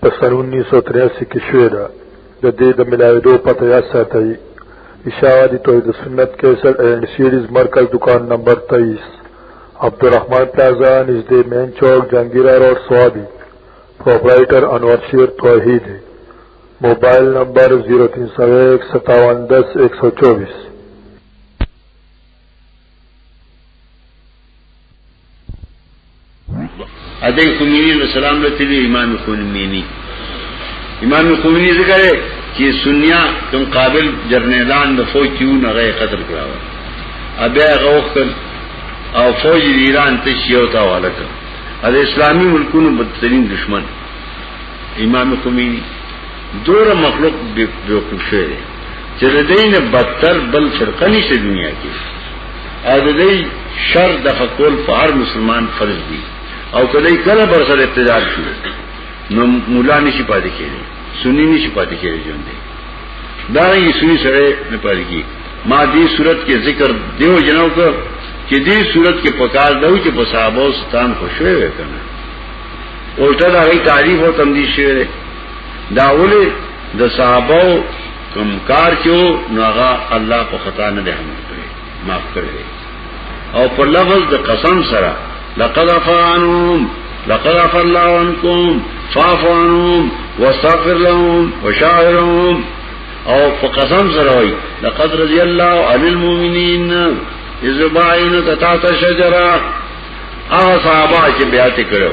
په سن 1983 کې شوې ده د دې د ملاویدو پته یاد ساتئ اشاعتی توحید سنت 61 اینڈ سیریز مرکز دکان نمبر 23 عبدالرحمن پلازا نزد مین چوک جنگیرہ روڈ سوابی پروپرائٹر انور شیر توحید موبائل نمبر 03015710124 ادای خمینی علیہ السلام له تلی امام خمینی امام خمینی ذکر ہے چې سنیا کوم قابل جرنیلان د فوج کیو نه غي قتل کړو ابیا غوښتل او فوج ایران ته شیو تا والا کړ د اسلامي ملکونو بدترین دشمن امام خمینی دور مخلوق بے وقوف شوی دی چې د دین بدتر بل فرقه نشته دنیا کې او د دې شر د فقول په هر مسلمان فرض دی او کله کله بر سره اقتدار شي نو مولا نشي پاتې کېږي سنی نشي پاتې کېږي ژوند دی دا یې سنی سره نه پاتې کېږي ما دې صورت کې ذکر دیو جنو کو چې دې صورت کې پکار دو چې په صحابه او ستان خوشوي وکنه الټا دا غي تعریف او تمدید شوی دا ولی د صحابه کم کار چو نو هغه الله په خطا نه دی حمل کړی معاف کړی او په لفظ د قسم سره لقد فانهم لقد عفى الله عنكم فاعف عنهم واستغفر لهم وشاعرهم او په قسم سره وای لقد رضي الله عن المؤمنين اذ باعين تحت شجره هغه صحابه چې بیعت کړو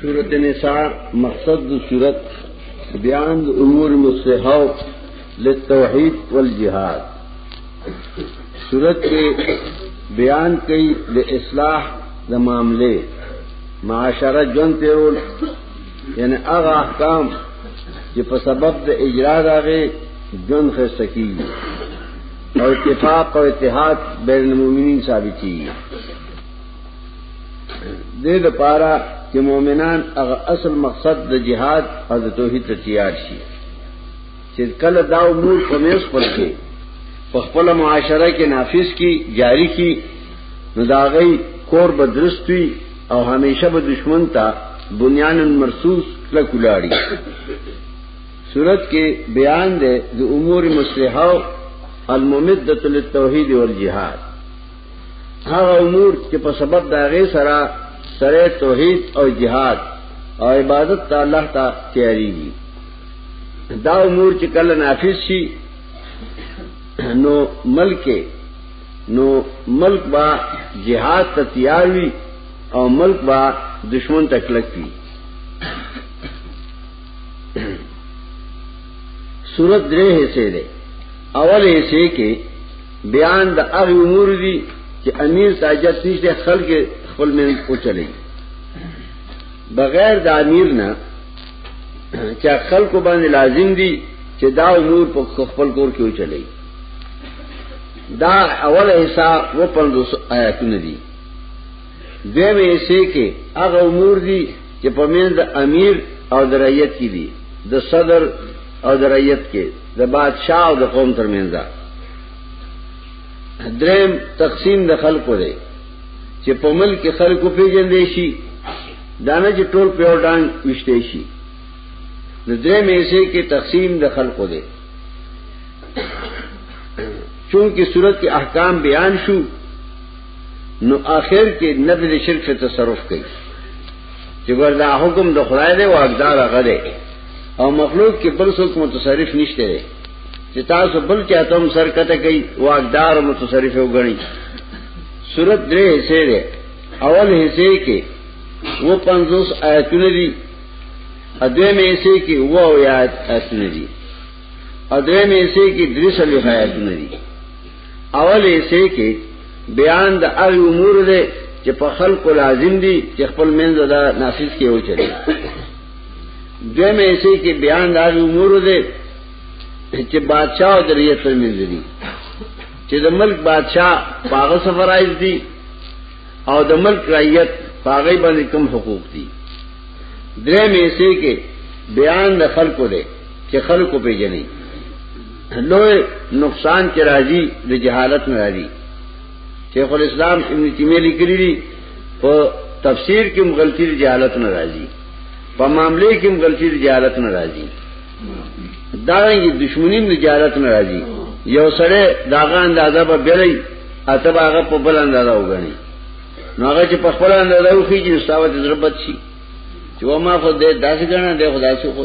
سورت نساء مقصد دو سورت بیان دو امور مصلحو للتوحید والجہاد سورت کے بیان کئی دے اصلاح دے معاملے معاشرہ جن تیرول یعنی اغا احکام جی پا سبب دے اجراد آگے جن خستکی اور اتفاق اور اتحاد بین المومنین ثابتی دې د پاره چې مؤمنان هغه اصل مقصد د جهاد او د توحید ته تیار شي چې کله دا امور په میس پر کې په خپل معاشره کې نافذ کی جاری کی نو دا غي کور بدرستوي او همیشه به دشمن ته بنیان مرصوص کله کولاړي صورت کې بیان ده د امور مصلحه الممدته للتوحید والجهاد هغه امور چې په سبب دا غي سره سره توحید او جهاد او عبادت ته الله ته تیاریږي دا امور چې کله نافذ شي نو ملک نو ملک با جهاد ته تیار وي او ملک با دشمن ته کلک وي سورت درې حصے ده اول حصے کې بیان د هغه امور دي چې امیر ساجت نشته خلک خپل من او چلی بغیر د امیر نه چې خلک باندې لازم دي چې دا امور په خپل کور کې وچلی دا اوله حصہ و پندوس آیاتونه دي دویم ایسه کې هغه امور دي چې په منځ د امیر او د رعیت کې دي د صدر او د رعیت کې د بادشاہ او د قوم ترمنځ ده دریم تقسیم د خلکو دی چې په ملک کې خلکو پیژندې شي دانه چې ټول پیور ډان وشته شي نو دریم ایسه کې تقسیم د خلکو دی چونکه صورت کې احکام بیان شو نو آخر کې نبی د شرک څخه تصرف کوي چې وردا حکم د خدای دی واقدار هغه دی او مخلوق کې بل څوک متصرف نشته دی چې تاسو بل چا ته هم سر کته کوي واقدار متصرف وګڼي صورت درې حصے دی اول حصے کې و 50 آیتونه دي اده مې حصے کې و آیات آیتونه دي اده مې حصے کې درې سلې آیتونه دي اول ایسه کې بیان د هغه امور دی چې په خلکو لازم دي چې خپل منځ دا نافذ کې و چلی دویم ایسه کې بیان د هغه امور دی چې بادشاہ او دریت پر منځ دي چې د ملک بادشاہ پاغه سفرایز دي او د ملک رعیت پاغه باندې کوم حقوق دي درې مې سي کې بیان د خلکو دی چې خلکو پیژني لوی نقصان چې راځي د جهالت نه راځي شیخ الاسلام ابن تیمیه لیکلی دی په تفسیر کې مغلطی د جهالت نه راځي په معاملې کې مغلطی د جهالت نه راځي دا یې دښمنی د جهالت نه راځي یو سره داغه اندازه به بیري اته هغه په بل اندازه وګڼي نو هغه چې په خپل اندازه وخی چې استاد ضربت شي چې ما خو دې داسې غنا دې خدای سو خو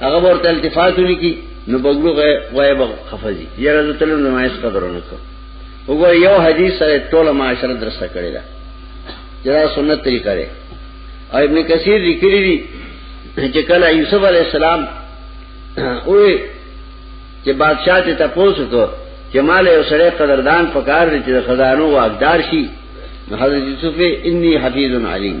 هغه ورته التفات وکي نو بغلو غیب خفزي یره د تلو نمایش قدرونه کو وګور یو حدیث سره ټوله معاشره درسته کړی دا جرا سنت طریقه ده او ابن کثیر لیکلی دی چې کله یوسف علی السلام وې چې بادشاہ ته تاسو کو چې مال یو سره قدردان پکار دي چې خزانو واقدار شي حضرت یوسف انی حفیظ علیم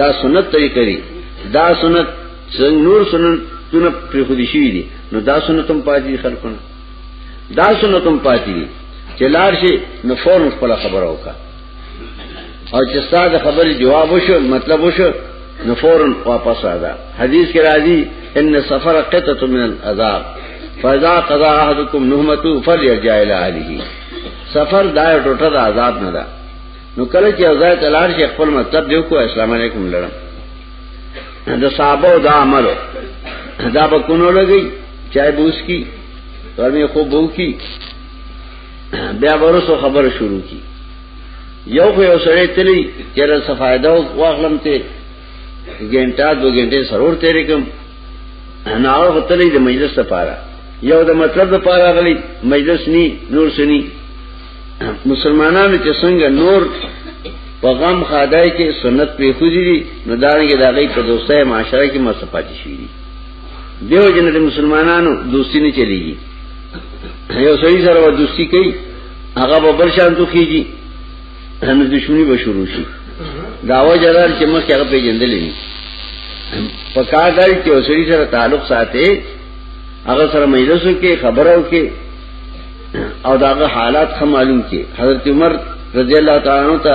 دا سنت طریقه دی دا سنت نور سنتونه پر خودي شوی دي نو دا سنتم پاتې خلکونه دا سنتم پاتې دي چې لار شي نو فورن خپل خبره وکا او چې ستاسو خبرې جواب وشو مطلب وشو نو فورن واپس راځه حدیث کې راځي ان سفر قطعه من العذاب فذا قضا احدكم نهمته فليرجع الى اهله سفر دا ټوټه د عذاب نه ده نو کله چې ازای تلار شي خپل مطلب دیو کو اسلام علیکم لړم د صحابه دا عمل دا به کونو لګي چای بوس کی ورمه خو بو کی بیا ورسو خبر شروع کی یو خو یو سره تلی چیرې څه فائدہ واخلم ته ګنټا دو ګنټه سرور تیرې کوم نه هغه تلی د مجلس لپاره یو د مطلب لپاره غلی مجلس نی نور سنی مسلمانانو چې څنګه نور په غم خادای کې سنت په خوځي دي نو دانګه د هغه په دوستۍ معاشره کې مصفات شي دي دیو جن د مسلمانانو دوستی نه چلیږي یو سړي سره و دوستی کوي هغه به بل شان دوخیږي هم دښمنی به شروع شي داوا جلال چې مخ هغه پیجندلې نه پکا دای چې وسړي سره تعلق ساتي هغه سره مجلسو کې خبرو کې او داغه حالات خه معلوم کې حضرت عمر رضی الله تعالی عنہ ته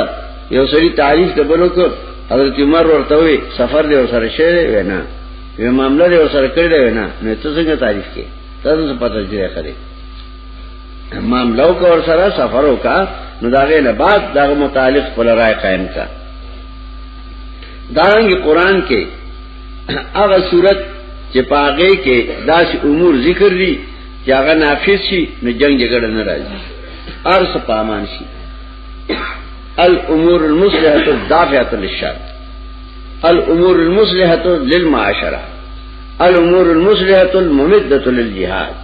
یو سری تعریف د بلو کو حضرت عمر ورته وی سفر دی سره شه وینا یو معاملې دی سره کړی دی وینا نو ته څنګه تعریف کې تاسو څه پته جوړه کړی معاملې کو ور سره سفر وکا نو داغه نه بعد داغه متعلق خپل رائے قائم کا دارنګ قران کې هغه صورت چې پاګه کې داس امور ذکر دي چې هغه نافذ شي نو جنگ جګړه نه راځي ارس پامان شي الامور المصلحه الدافعه للشر الامور المصلحه للمعاشره الامور المصلحه الممده للجهاد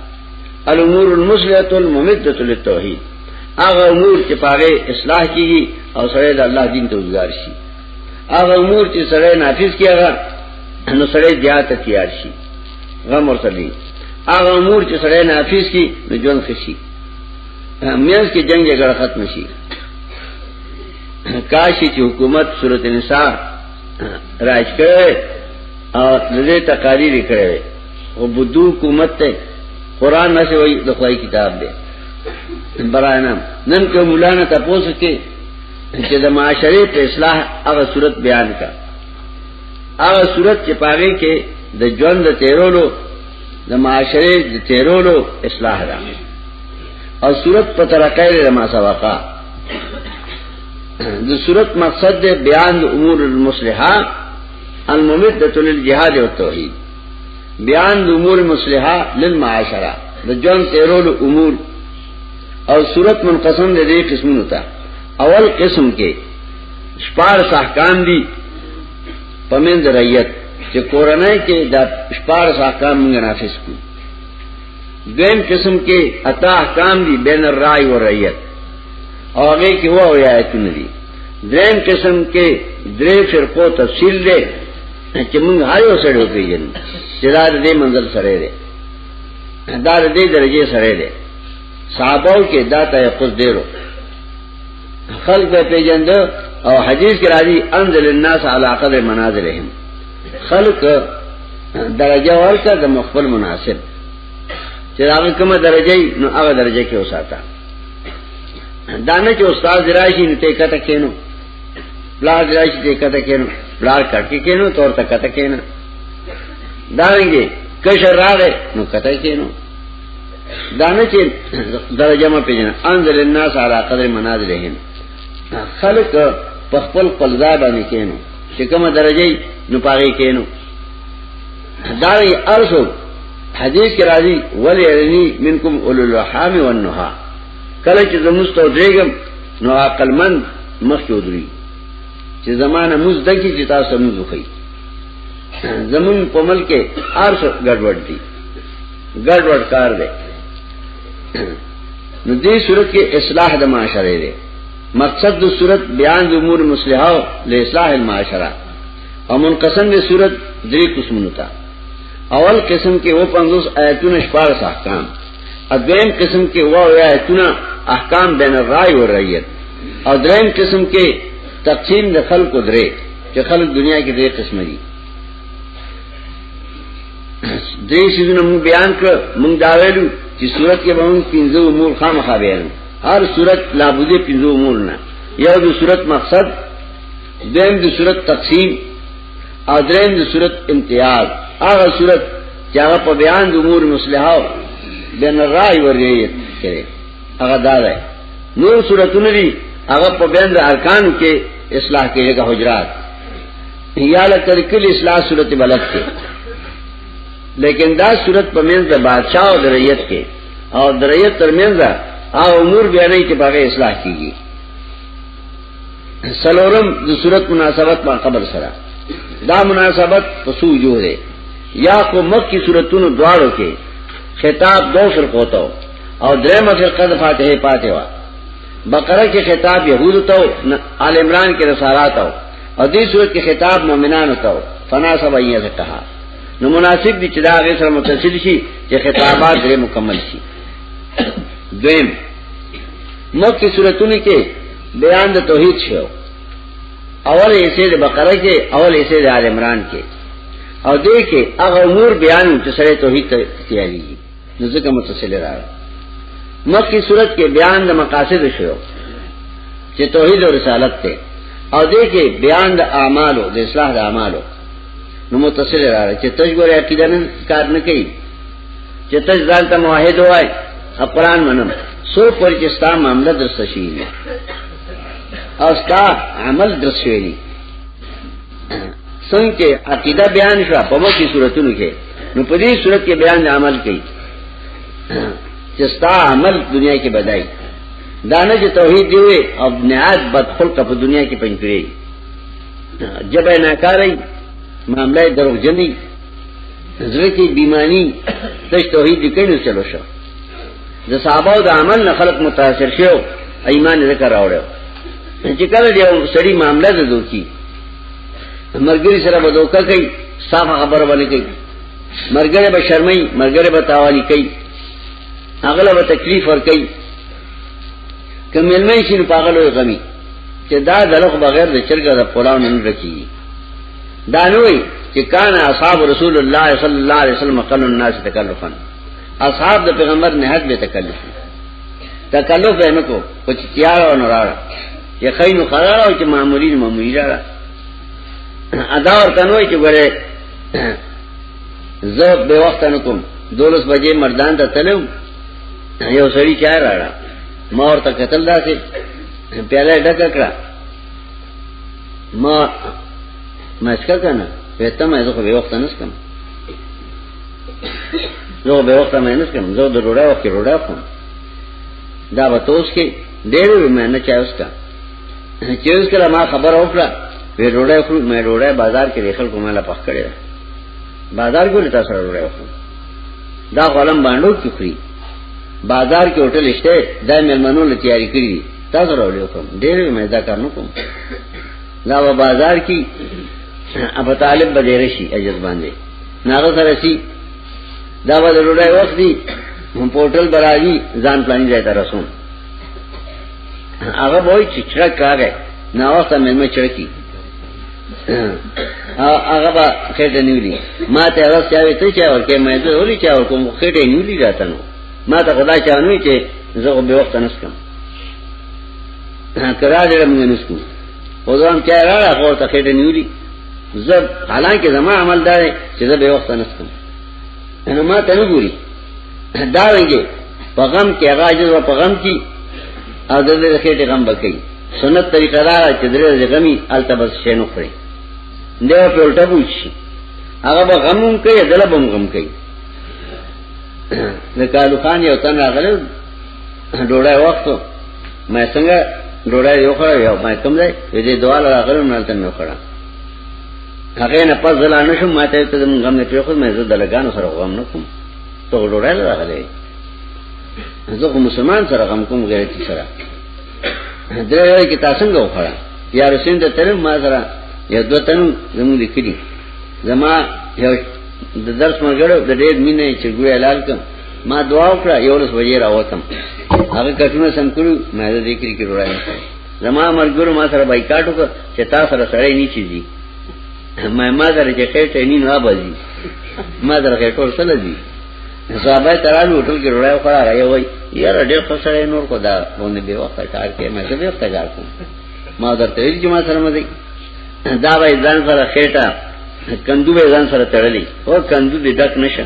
الامور المصلحه الممده للتوحید هغه امور چې پاره اصلاح کیږي او سره د الله دین ته وزګار شي هغه امور چې سره نافذ کیږي نو سره زیات تیار شي غم ورته دی هغه امور چې سره نافذ کی نو ژوند خشي میاس کې جنگ جګړه ختم شي کاش چې حکومت صورت نساء راج کړي او دې تقاریر کړي او بدو حکومت ته قران نشه وای د خوای کتاب دی براینم نن کې مولانا تاسو کې چې د معاشري په اصلاح هغه صورت بیان کړه هغه صورت چې پاره کې د ژوند د تیرولو د معاشره د تیرولو اصلاح ده او صورت په ترقه ده ما سبقه د صورت مقصد ده بیان د امور المصلحه الممدته للجهاد والتوحید بیان د امور مصلحه للمعاشره د ژوند تیرولو امور او صورت منقسم ده دې قسمونو ته اول قسم کې شپار سحکام دی پمند رئیت چې کورنۍ کې دا شپار سحکام موږ نافذ کو دویم قسم کې اتا احکام دی بین الرای و رئیت او هغه کې هو آیاتونه دي دریم قسم کې درې فرقو تفصیل دی چې موږ هر یو سره پیژنو چې دا دې منزل سره دی دا دې درجه سره دی صحابو کې دا ته خود دیرو خلق به پیجند او حدیث کې راځي انزل الناس علی قدر منازلهم خلق درجه ورکړه د مخبل مناسب چې هغه کومه درجه نو هغه درجه کې وساته دانه چې استاد راشي نو ته کته کینو بلار راشي ته کته کینو بلار کټ کې کینو تور ته کته کینو دانګي کشر راغې نو کته کینو دانه چې درجه ما پیژنه انزل الناس على قدر منازلهم خلق په خپل خپل ځای باندې کینو چې کومه درجه نو پاره کینو دا یې ارسو حدیث کې راځي ولی ارنی منکم اولو الرحام والنها کله چې زموستو دیګم نو عقل من مخ چودري چې زمانه موز دکی چې تاسو موږ خو زمون په ملک کې ارسو ګډوډ دي ګډ وډ کار دی نو دې صورت کې اصلاح د معاشره دی مقصد د صورت بیان د امور مصلحه او له اصلاح المعاشره او منقسم د صورت درې قسمونه تا اول قسم کې و 50 آیتونه شپږ احکام اذیم قسم کې و آیتونه احکام بین الرای و رعیت او دریم قسم کې تقسیم د خلق درې چې خلق دنیا کې درې قسم دي دې سيزونه مو بیان کړ مونږ دا ویلو چې صورت کې به مونږ پنځه امور خامخا بیان هر صورت لابدې پنځه امور نه یو د صورت مقصد دیم د صورت تقسیم او دریم د صورت امتیاز هغه صورت چې هغه په بیان د امور مصلحه او بین الرای ورغیت کړي هغه دا ده نور صورتونه دي هغه په بیان د ارکان کې اصلاح کېږي حجرات یا لکر کل اصلاح صورت بلد کے لیکن دا صورت په منځ د بادشاہ او دریت کې او دریت تر منځ او امور بیانې چې باغې اصلاح کیږي سلورم د صورت مناسبت ما قبر سره دا مناسبت پسو جو ہے یا کو مک کی صورتونو دواړو کې خطاب دو فرقو ته او درېم فرقه د فاتحه پاتې وا بقره کې خطاب يهودو ته آل عمران کې رسالات او او دې صورت کې خطاب مؤمنانو ته فناسب ایه کها نو مناسب دي چې دا غي سره متصل شي چې خطابات یې مکمل شي دویم مکه سورتونه کې بیان د توحید شو اول یې سید بقره کې اول یې سید آل عمران کې او دې کې هغه امور بیان چې سره توحید ته تیاری نو ځکه متصل راغی مخکې صورت کې بیان د مقاصد شو چې توحید او رسالت ته او دې کې بیان د اعمالو د اصلاح د اعمالو نو متصل راغی چې تجبر عقیده نه کار نه کوي چې تج ځان ته موحد وای قرآن منم سو پر چې ستا معاملې درسته شي او ستا عمل درسوي څنګه عقیده بیان شو په مکه صورتونو کې نو په دې صورت کې بیان عمل کوي چې ستا عمل دنیا کې بدای دانه چې توحید دی وي او بنیاد بد خلق په دنیا کې پنځري جبه ناکارای معاملې درو جنې زړه کې بیمانی تش توحید کې نو چلو شو د صحابه او د عمل نه خلق متاثر شو ایمان ذکر راوړو چې کله دی سړي معاملې ده دوی مرګري سره به دوکا کوي صاف خبر باندې کوي مرګره به شرمای مرګره به تاوالی کوي اغله به تکلیف ور کوي کملمه شي پاغلو غمي چې دا دلخ بغیر د چرګه د پلاو نه رکی دا نوې چې کان اصحاب رسول الله صلی الله علیه وسلم قالوا الناس تکلفا اصحاب د پیغمبر نهج به تکلف تکلف به نه کو او چې تیار او نراړه چې خینو قرار او چې معمولین معمولی را ادا ورته نوې چې ګوره زه به وخت نه کوم دولس بجې مردان ته تلم یو سړی چا راړه ما ورته قتل داسې پیاله ډک کړه ما مسکه کنه وته مې زه خو به وخت نه سکم زه به وخت مې نه کوم زه د ډوډۍ وخت ډوډۍ کوم دا به توس کې ډېر مې نه چاوس کا چې اوس کله ما خبر اوکړه وې ډوډۍ خو مې ډوډۍ بازار کې دخل کومه لا پخ کړې بازار کې لتا سره ډوډۍ خو دا غلم باندې کې خوري بازار کې هوټل شته دا مې منو له تیاری کړی تاسو راولې کوم ډېر مې دا کار نه کوم لا بازار کې ابو طالب بدیر شي اجز باندې نارو سره شي دا به ضروري وخت دی هم پورټل برادي ځان پلاني ځای ته رسون هغه وای چې چرک کاغه نو وخت مې مې چرکی هغه به خېټه نیولی ما ته هغه چاوي ته چا ورکه مې ته وري چا ورکوم خېټه نیولی راته نو ما ته خدا چا نوې چې زه به وخت نه سکم کرا دې موږ نه سکو خو ځان چا راغله خو ته خېټه نیولی زب حالانکه زما عمل دا دی چې زه به وخت نه سم نو ما ته نه ګوري دا ویږي په غم کې راځي او په غم کې او د دې خېټه غم بکې سنت طریقه را چې درې غمي التبس شې نه خوري دا په الټه بوشي هغه به غموم کوي دله بم غم کوي د کالو خان یو تن راغله ډوړای وخت ما څنګه ډوړای یو خړ یو ما کوم ځای دې دوال راغلم نه تم یو خړ هغه نه پز لا نشم ما ته ته غم نه پیخو مې زړه دلګانو سره غم نه کوم ته ډوړای راغلې زه کوم مسلمان سره غم کوم غیر کی سره درې کې تاسو څنګه وخړ یا رسین ته تر ما سره یو دوه تن زموږ لیکلي زما یو د درس مګړو د ډېر مینې چې ګویا لال کوم ما دعا وکړه یو لس بجې راوتم هغه کټونه سم کړو مې د ذکر کې وړای زما مرګرو ما سره بایکاټ وکړ چې تا سره سړی نه چیزي ما ما سره چې خېټه نه نه بازي ما سره خېټور سره دي صحابه ترالو ټول کې وړای خو راغی وای یاره ډېر خسرې نور کو دا باندې به وخت کار کې مې څه به وخت کار کوم ما درته ویل چې ما سره مزي دا به ځان سره خېټه کندو به ځان سره تړلې او کندو دې ډک نشه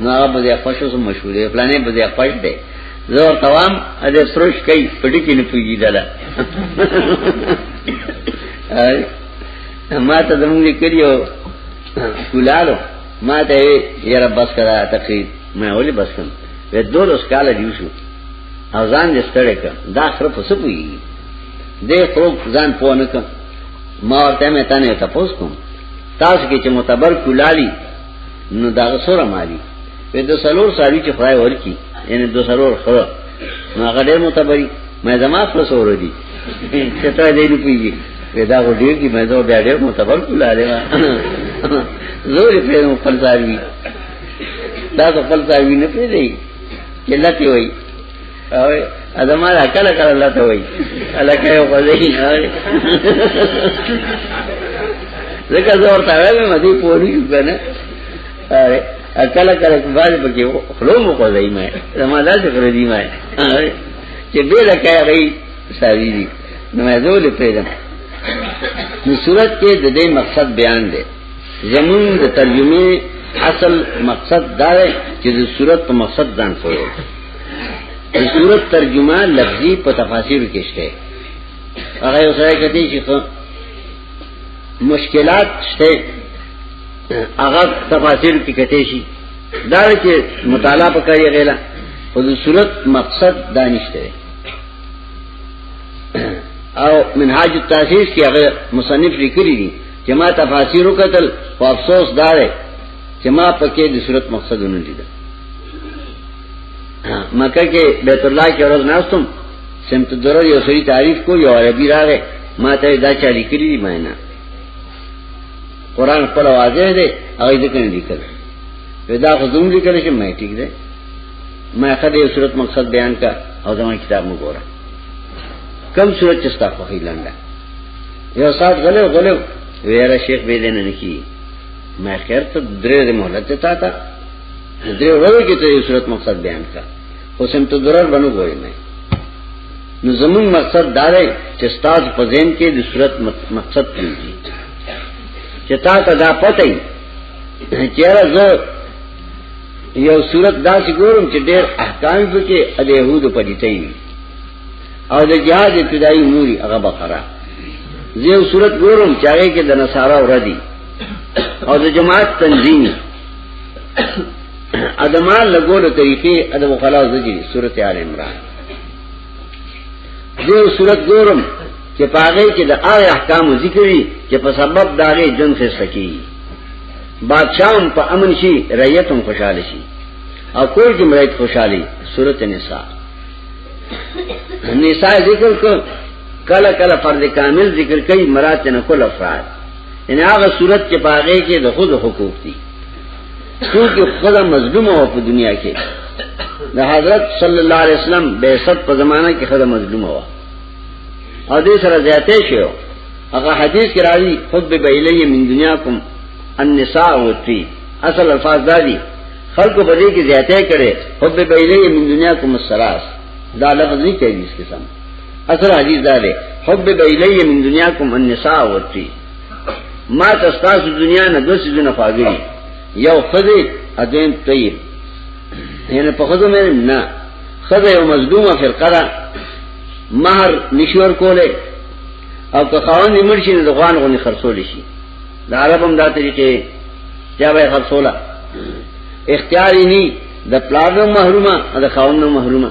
نو هغه به خوشو سم مشهور دی پلانې به خوش دی زور توام ا دې سروش کوي پټی کې نه پوي دلا ما ته زموږ کړیو کولالو ما ته یې رب بس کرا تقریر ما ولې بس کوم و دولس کال دی شو او ځان دې ستړی کړ دا خره په څه پوي دې خو ځان پوه نه کړ ما ورته مې تانه تاسو کوم تاسو کې چې متبر کولالي نو دا سره مالی په د سلور ساری چې خدای ورکی یعنی د سلور خره نو هغه ډېر متبري مې زما خپل سور دي چې ته دې نه پیږي دا غو ډېر دي مې دا بیا ډېر متبر کولا دی زور یې په خپل ساری دا خپل ساری نه پیږي چې لته وایي اوی ادمه دا کله کله الله ته وای الکه یو غوځي زکه زور تا وې مې دې پوری کنه اره کله کله باز پکې خلو مو غوځي مې زما دا څه کړې دي مې چې به لکه غي ساوي دي نو مې زول پیدا نو صورت کې د دې مقصد بیان دی زمون د ترجمه اصل مقصد دا دی چې د صورت په مقصد ځان پوهه د صورت ترجمه لفظي په تفاسیر کې شته هغه یو ځای کې دي چې مشکلات شته هغه تفاسیر کې کته شي دا چې مطالعه وکړي غیلا خو د صورت مقصد دانشته او منهاج التاسیس کې هغه مصنف لیکلي دي چې ما تفاسیر وکړل او افسوس دار چې ما پکې د صورت مقصد نه لیدا مکه کې بیت الله کې ورځ ناستم سمت درو یو سری تعریف کو یو عربي راغې ما ته دا چا لیکلی دی ماینا قران خپل واضح دی او دې کنه لیکل ودا خو زوم لیکل چې مې ټیک دی ما خدای یو صورت مقصد بیان کا او زموږ کتاب مو ګوره کم صورت چې تاسو خو هیلاندا یو سات غلو غلو ویرا شیخ به دې نه کی ما خیر ته درې د مهلت ته تا درې ورځې کې ته صورت مقصد بیان کا خو سم ته ضرر بنو ګورې نه نو زمون مقصد دا دی چې استاد په ذهن کې د صورت مقصد پیږي چې تا ته دا پته وي چې زه یو صورت داسې ګورم چې ډېر احکام پکې د يهودو په دې تېوي او د جهاد ابتدایي اموري هغه بقره زه یو صورت ګورم چې هغه کې د نصارا ور دي او د جماعت تنظیم ادمان لګولو طریقې ادب خلاص دي سورته آل عمران دې سورته ګورم چې پاغه کې د آی احکام ذکرې چې په سبب داغه جن څه سکی بادشاہ په امن شي رعیت هم خوشاله شي او کور کې مړی خوشحالي سورته نساء نساء ذکر کو کله کله فرض کامل ذکر کوي مراد نه کول افراد ان هغه صورت کې پاغه کې د خود حقوق دي څوک خدا مظلوم او په دنیا کې د حضرت صلی الله علیه وسلم بعثت په زمانہ کې خدا مظلوم و او دې سره زیاتې شو هغه حدیث کې راځي خود به الیه من دنیاکم النساء وتی اصل الفاظ دادی خلق په دې کې زیاتې کړي خود به الیه من دنیاکم السراس دا لفظ نه کوي اسلام اصل حدیث دا دی حب بیلی من دنیا کوم النساء ورتی ما تستاس دنیا نه دو سیزونه فاغلی یو خزی ادین طیب یعنی په خزو مې نه خزه یو مظلومه فرقه ده مہر نشور کوله او که خاوند مرشي نه ځوان غونې خرصول شي د عربم دا طریقې چا به خرصولا اختیار یې نه د پلانو محرومه د خاوند محرومه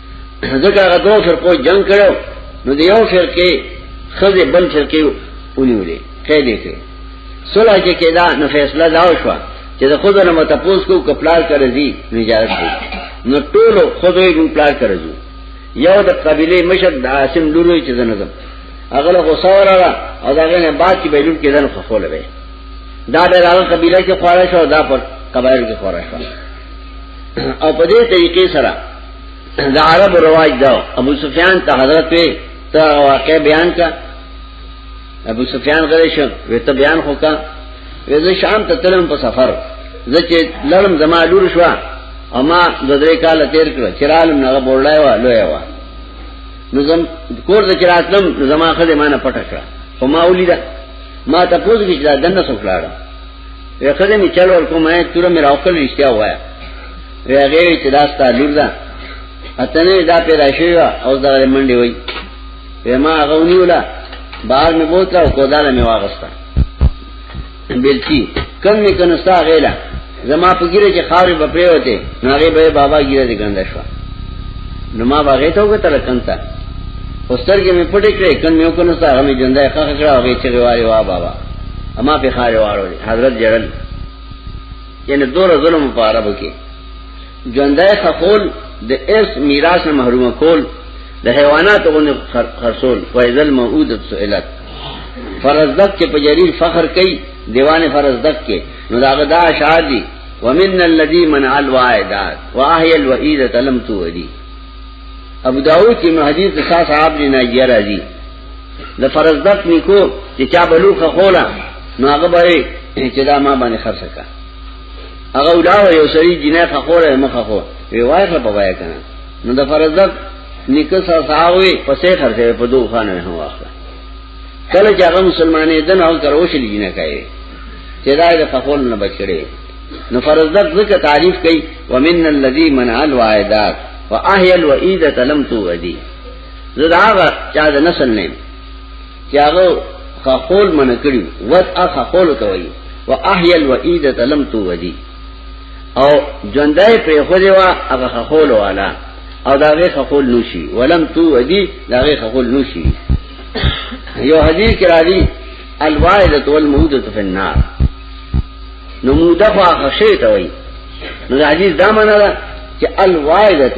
ځکه هغه دوه فرقو جنگ کړو نو د یو فرقه خزه بل فرقه ونیولې قید کړي صلح چې کېدا نو فیصله دا وشو چې د خود نه متپوس کو کپلار کړی دی نجات دی نو ټول خود یې نو پلار کړی یو د قبيله مشر د عاصم لوري چې زنه اغله غوسه وراله او داغه نه بعد چې بیلون کې دن خخول وي دا د هغه قبيله کې خورا شو دا پر قبایل کې خورا شو او په دې طریقې سره دا عرب رواج دا ابو سفیان ته حضرت وی ته واقع بیان کا ابو سفیان غلی شو وی ته بیان خو کا وی زه شام ته تلم په سفر زه چې لړم زما لور شو اما د درې کال تیر کړ چرالم نه بولای و لوی و نو زم کور د چراتلم زما خدای مانه پټ کړ خو ما ولیدا ما ته پوز کې دا دنه سوکلاړه وی خدای می چلو ورکو ما تور مې راوکل رښتیا وایا ریاغې چې دا ستا لور ده اتنه دا پیدا شوی او دا منډي وای ما غونی ولا بار می بوتلا او کوداله می واغستا بلچی کم می کنستا غیلا زما په ګیره چې خاورې په پرې وته ناغه به بابا ګیره دې ګنده شو نو ما باغې ته وکړه کنتا اوستر کې می پټې کړې کن می وکنستا هغه می جندای خخ کړه هغه چې وای وا بابا اما په خارې واره حضرت جړل یعنی دور ظلم په عرب کې ژوندای خپل د اس میراث نه محروم کول د حیوانات غونې خرصول فیضل موعودت سئلت فرزدق کې پجریر فخر کوي دیوان فرزدق کې نو دا غدا اشعار دي ومن الذي منع الوعدات واهي الوعيد تلم تو دي ابو داود کې حدیث صاحب صاحب نه یې راځي د فرض دک میکو چې چا بلوخه خولا نو هغه به چې دا ما باندې خرڅ کا هغه ولاو یو سړي جنې خخوره مخه خو وی وای خپل پوایا کنه نو د فرض دک نیکه سره ساوي پسې خرڅه په دوه خانه هم واخله کله چې هغه مسلمانې دن او تر اوسه لینه کوي چې دا د خپل نه بچړي نو فرض دک ذکر تعریف کوي ومن الذی منع الوعدات واهل الوعیدۃ لم تودی زه دا هغه چا د نسل نه چې هغه خول من کړی وت اخ خول ته وایي واحيا الوئيد تلم تو ودي او ژوندای په خو دی وا هغه خول والا او داغه خول نوشي ولم تو ودي داغه خول نوشي یو حدیث کې راځي الوائدۃ والمودۃ فی النار نو موده خو هغه شی ته وایي نو حدیث دا معنی ده چې الوائدۃ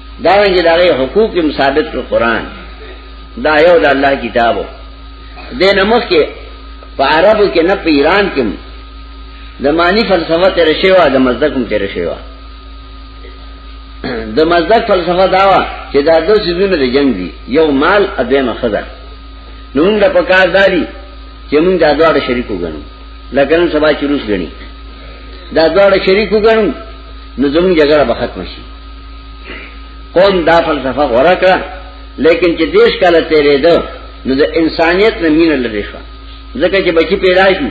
دا رنګه دغه حقوق هم ثابت کړ قران دا یو د الله کتابو دین مخ کې په عربو کې نه په ایران کې د معنی فلسفه تیر شوی د مزدک هم تیر شوی د مزدک فلسفه دا و چې دا دوه سيزونه د جنگ دي یو مال او دویم خزر نو موږ د پکار داري چې موږ دا دواړه شریکو غنو لکه نن سبا چې روس غني دا دواړه شریکو غنو نو زموږ جګړه به ختم شي قوم دا فلسفه غوړه کړه لیکن چې دیش کاله تیرې ده نو د انسانیت نه مینه لري شو ځکه چې بچی پیدا شي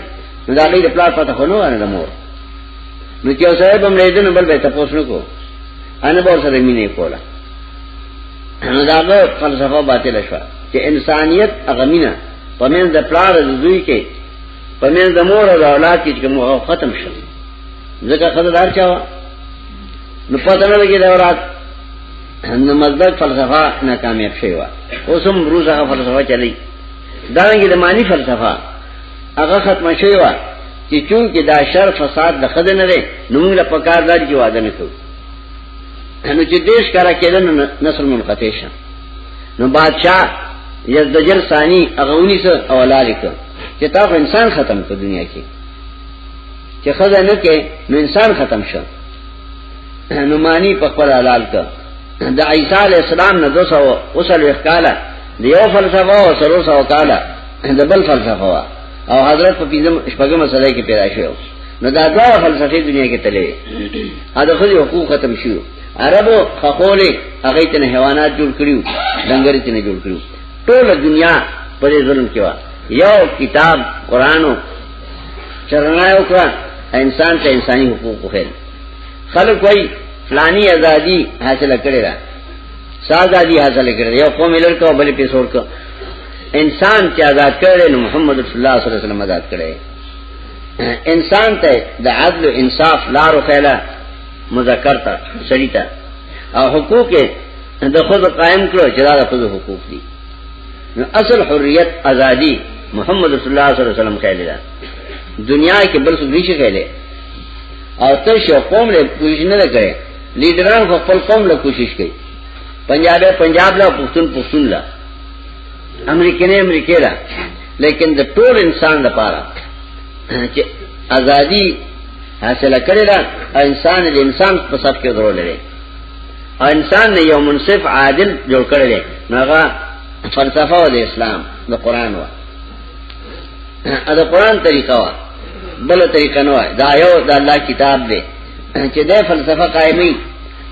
نو دا غي د پلار پته خو نه ونه د مور نو چې اوسه به مړې ده نو بل به تاسو کو ان به سره مینه کوله نو دا به فلسفه باطل شو چې انسانیت اغمینه پمن د پلار د دوی کې پمن د مور او اولاد کې کوم ختم شول ځکه خدای دار چا نو پته نه لګي دا ورات نو مزدک فلسفه ناکامیاب شوی و اوس هم روز هغه فلسفه چلی دا رنګه د معنی فلسفه هغه ختم شوی و چې چون کې دا شر فساد د خد نه لري نو موږ له پکار دار کې وعده نه کوو نو چې دیش کرا کېدل نو نسل منقطع شه نو بادشاہ یزدجر ثانی اغونی سره اولاد کړ چې تا انسان ختم کړ دنیا کې چې خزه نه کې نو انسان ختم شو نو معنی په خپل حلال کا د عیسی علی السلام نه 200 اوسل وکاله د یو فلسفه او سرو سو کاله د بل فلسفه وا او حضرت په پیزم شپږم صدای کې پیدا شو نو دا دا فلسفه دنیا کې تلې ا د خو حقوق ختم شو عربو خخولې هغه ته حیوانات جوړ کړیو دنګری ته جوړ کړیو ټول دنیا پرې ظلم کیوا یو کتاب قرانو چرنا یو کړه انسان ته انساني حقوق خو خلک وای فلانی ازادي حاصل کړی دا ساده دي حاصل کړی یو قوم لر کو بل په سور کو انسان چې آزاد کړي نو محمد رسول الله صلی الله علیه وسلم آزاد کړي انسان ته د عدل او انصاف لار خلا مذکر تا سړی تا او حقوق د خود قائم کړو چې دا د خود حقوق دي نو اصل حریت ازادي محمد رسول الله صلی الله علیه وسلم خېلې ده دنیا کې بل څه نشي خېلې او تر شو قوم له کوشش نه کړي لیډران خپل قوم له کوشش کوي پنجابه پنجاب لا پښتون پښتون لا امریکای نه امریکای لا لیکن د ټول انسان لپاره چې ازادي حاصله کړي دا انسان د انسان په صف کې ضرور لري او انسان نه یو منصف عادل جوړ کړی دی نو هغه فلسفه او د اسلام د قران و ا د قران طریقه و بل طریقه نه وای دا یو د الله کتاب دی چې د فلسفه قائمي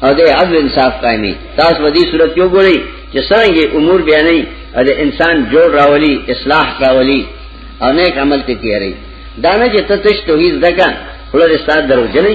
او د عدل انصاف قائمي تاسو په دې صورت یو ګورئ چې څنګه امور بیانې او د انسان جوړ راولي اصلاح راولي او نیک عمل ته کیږي دانه چې تتش توحید دکا خلل استاد درو جنې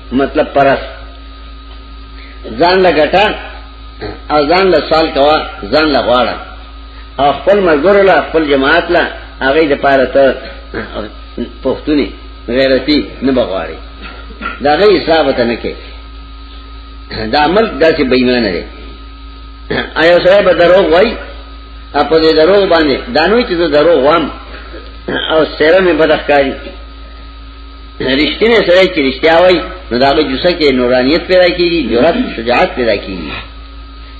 مطلب پرس ځان لا ګټه او ځان لا سوال کوا ځان لا غواړه او خپل ملګرو لا خپل جماعت لا هغه د پاره ته پښتوني غیرتی نه بغواړي دا غي حساب ته نه کې دا عمل داسې بېمانه دی آیا سره به دروغ وای اپو دې دروغ باندې دانوي چې دروغ وام او سره مې بدخکاری رشتینه سره چې رشتیا وای نو داغه جوسه کې نورانیت پیدا کیږي جرأت شجاعت پیدا کیږي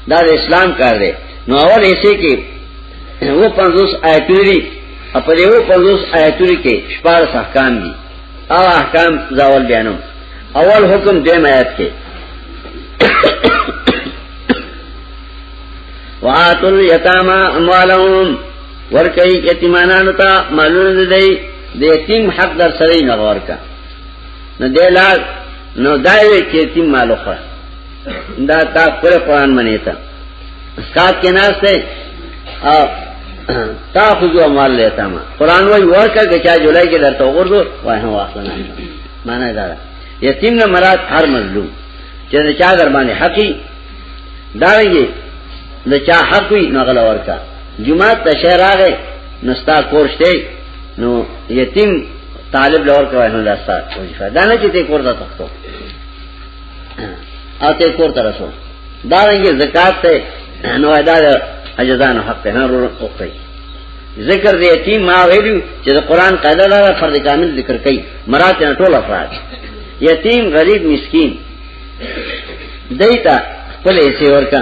دا د اسلام کار دی نو اول ایسه کې و 50 آیتونه دي په دې و 50 آیتونه کې شپږ احکام دي او احکام زاول بیانو اول حکم دې آیت کې وآتوا اليتامى اموالهم ورکای یتیمانانو ته مالونه دی د یتیم حق در سره نه ورکا نو دلا نو دایو کې یتیم مالو خو دا تا پر قران منی تا سات کې ناس ته او تا خو جو مال لیتا ما قران وای ورکا چې چا جولای کې درته وګورځو وای هو واخلنه معنی دا یتیم نه مراد هر مظلوم چې چا در باندې حقي دا یې د چا حق وي نو غلا ورکا جمعات ته شهر راغې نو ستا کور شته نو یتیم طالب لور کوي نو دا ستا وظیفه دا نه چې ته کور ته تختو او ته کور ته رسو دا رنګه زکات ته نو ادا اجزان حق ته نه ورو کوي ذکر دی یتیم ما ویلو چې د قران قاعده دا فرض کامل ذکر کوي مراد نه ټول افراد یتیم غریب مسکین دیتا خپل ایسه ورکا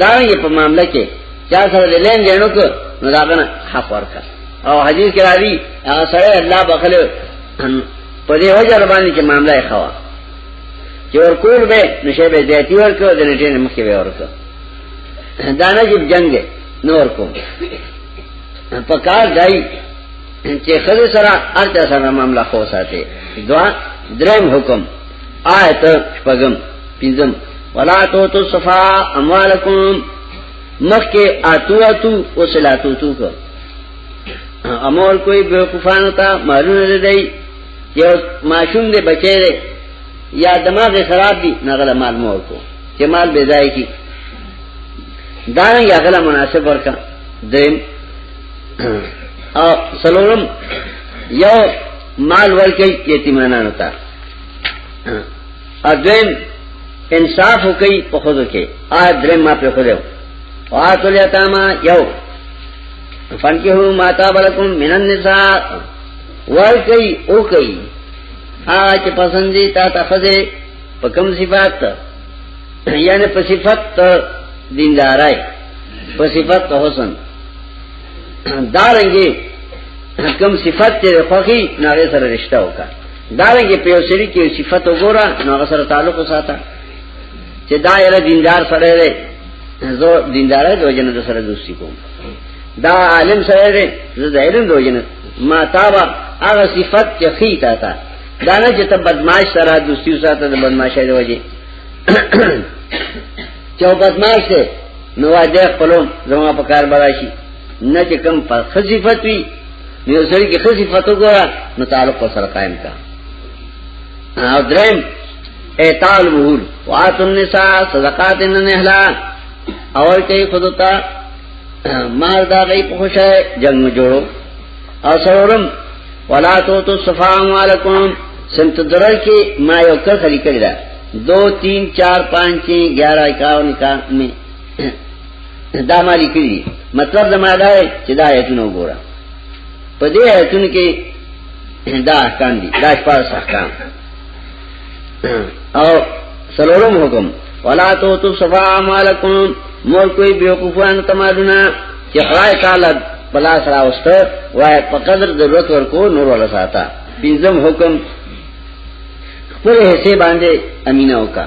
دارنګه په معاملې کې چا سره د لین دینو کو نو دا غنه حق ورکړ او حدیث کې راځي هغه سره الله بخله په دې وجه باندې چې معاملې خوا چې ورکول به نشه به دیتی ورکو د نټې نه مخې به ورکو دا نه جيب جنگ نور کوم په کار دای چې خزه سره ارته سره معاملې خو ساتي دعا درم حکم آیت شپږم پنځم ولا تو تو صفا اموالکم مخ کې اتو اتو او سلاتو تو کو امور کوئی بیوقوفانو تا مالونه ده دی یو معشوم ده بچه ده یا دماغ خراب دی نغل مال مور کو چه مال بیدائی کی دارنگ یا غلا مناسب ورکا درم او سلورم یو مال ورکی یتیمانانو تا اذن انصاف وکي په خود کې آ درې ما په خود یو واتل یتاما یو فنکهو ماتا بلکم من النساء ور کوي او کوي آ چې پسند دي تا تخذه په کوم صفات یعنی په صفات دیندارای په صفات حسن دارنګي کوم صفات ته خوخي ناغه سره رشتہ وکړه دارنګه په یو سری کې صفت وګوره نو هغه سره تعلق وساته چې دا یره دیندار سره دی زه دیندار د وجنه سره دوستي کوم دا عالم سره دی زه د علم د وجنه ما تابا هغه صفت چې خي تا تا دا نه چې ته بدمعاش سره دوستي وساته د بدمعاشۍ د وجه چې بدمعاش دی نو واده خپلوم زما په کار براشي نه چې کم په خصيفت وي نو سړي کې خزي فتو ګورا نو تعلق سره قائم کا او درم ایتال مهول وات النساء صدقات ان اهلا اور کوي خودتا مال دا غي په خوشه جنگ جوړو او سرورم ولا تو تو صفا علیکم سنت درر کې ما یو کړ خلی کړی دا 2 3 4 5 6 11 51 میں دا ما لیکلی دی مطلب زما دا دی چې دا آیتونه وګوره په دې آیتونو کې دا احکام دي دا شپږ احکام او سلورم حکم ولا تو تو صفا مالکم مول کوئی بیوقوفان تمادنا چې خدای تعالی بلا سره واستو وای په قدر ضرورت ورکو نور ولا ساته پنځم حکم خپل حصے باندې امینه وکړه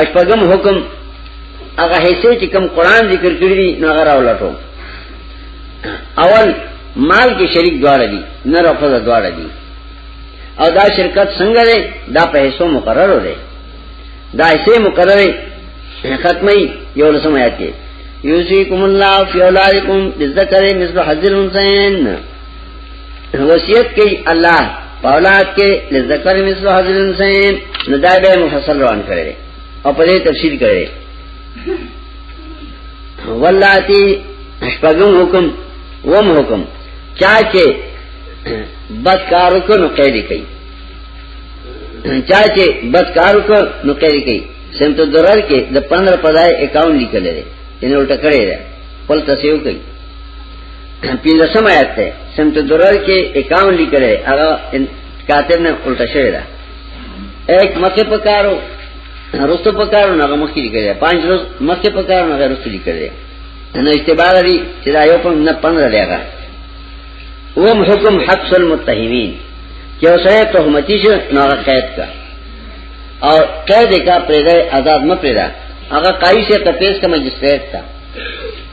اشپغم حکم هغه حصے چې کوم قران ذکر کړی دی نو هغه راولټو اول مال کې شریک دواړه دي نه رفضه دواړه دي او دا شرکت څنګه دی دا په حصو مقرر دی دا حصے مقرر دی ختمي یو لسم آیات کې یوسیکم الله فی اولادکم بذکر مثل حذر الانثیین وصیت کوي الله اولاد کې لذکر مثل حضرت حسین نو دا به مفصل روان کړي او په دې تفصیل کړي ولاتی شپږم حکم وم حکم چا چې بدکار کو نو قید کوي چا چې بدکار کو نو قید کوي سمت درر کې د 15 پدای اکاونټ لیکل لري ان الټه کړي ده خپل تسیو کوي پینځم آیت ته سمت درر کې 51 لیکل دی هغه کاتب نه الټه شوی دا ایک مکه پکارو رستو پکارو نه مخکې لیکل دی پنځ روز مکه پکارو نه رستو لیکل دی نو اشتباه لري چې دا یو په نه 15 دی هغه وم حکم حبس المتهمین چې اوسه تهمتي شو نو هغه قید کا او قید کا پرې آزاد مپرې دا هغه قایشه ته پیش کا مجسټریټ تا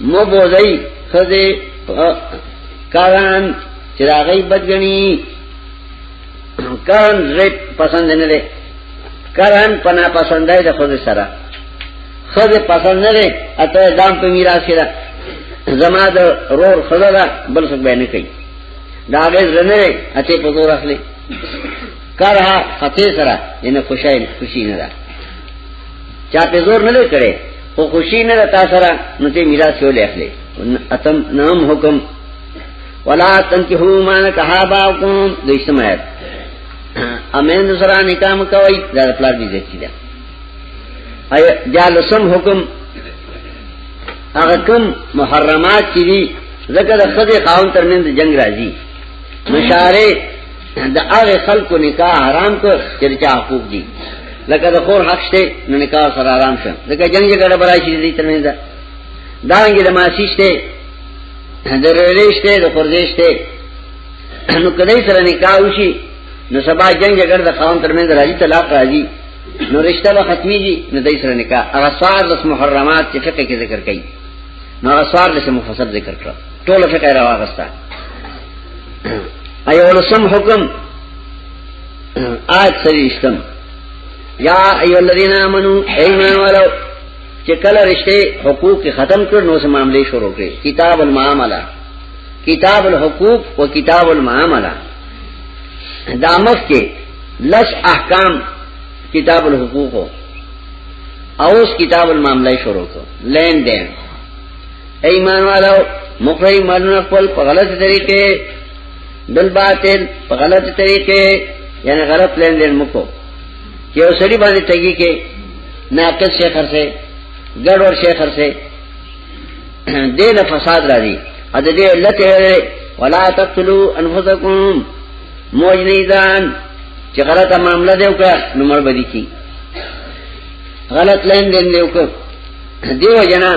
مو بوزي خزه کاران چې راغی بدګنی کاران زړه پسند نه لري کاران پنا پسندای د خود سره خزه پسند نه لري اته دام په میراث کې ده زما د رور خزه ده بل څه به نه کوي دا غي زنه اته په زور اخلي کارها خطه سره ینه خوشاله خوشی نه ده چا په زور نه کړي خو خوشي نه تا سره نو ته میراث یو لخلې اتم نام حکم ولا تنکحو ما کها باکم دیشتم آیت امین سره نکام کوي دا پلار دې ځکې دا اي جالسم حکم هغه کوم محرمات چې دي ځکه د خدای قانون ترمن د جنگ راځي مشاره د هغه خلکو نکاح حرام کړ چې چا حقوق دي لکه د خور حق شته نو نکاح سره حرام شه لکه جنگ جګړه برای شي دې ترمنځ دا انګي د ماسی شته د رېلې شته د خورځې شته نو کله سره نکاح وشي نو سبا جنگ جګړه د قانون ترمنځ راځي طلاق راځي نو رشتہ به ختمي دي نو دای سره نکاح هغه سار د محرمات چې فقہ کې ذکر کړي نو هغه سار د مفصل ذکر کړ ټول فقہ راوغستا ایو لسم حکم آیت سریشتم یا ایو الذین آمنو ایمان ولو چې کله رشته حقوق ختم کړ نو سم معاملې شروع کړي کتاب المعامله کتاب الحقوق و کتاب المعامله دامف کې لس احکام کتاب الحقوق او اس کتاب المعاملې شروع کړ لین دین ایمان والو مخری مرنه خپل په غلط طریقې بل باطل په غلط طریقې یعنی غلط لین دین مکو چې اوسړي باندې ټګي کې ناقص شي خرڅه ګډ ور شي خرڅه دې له فساد راځي ا دې علت ولا تقتلوا انفسکم موجنیدان چې غلطه معاملہ دیو کا نو مر بدی کی غلط لین دین دیو کا دیو جنا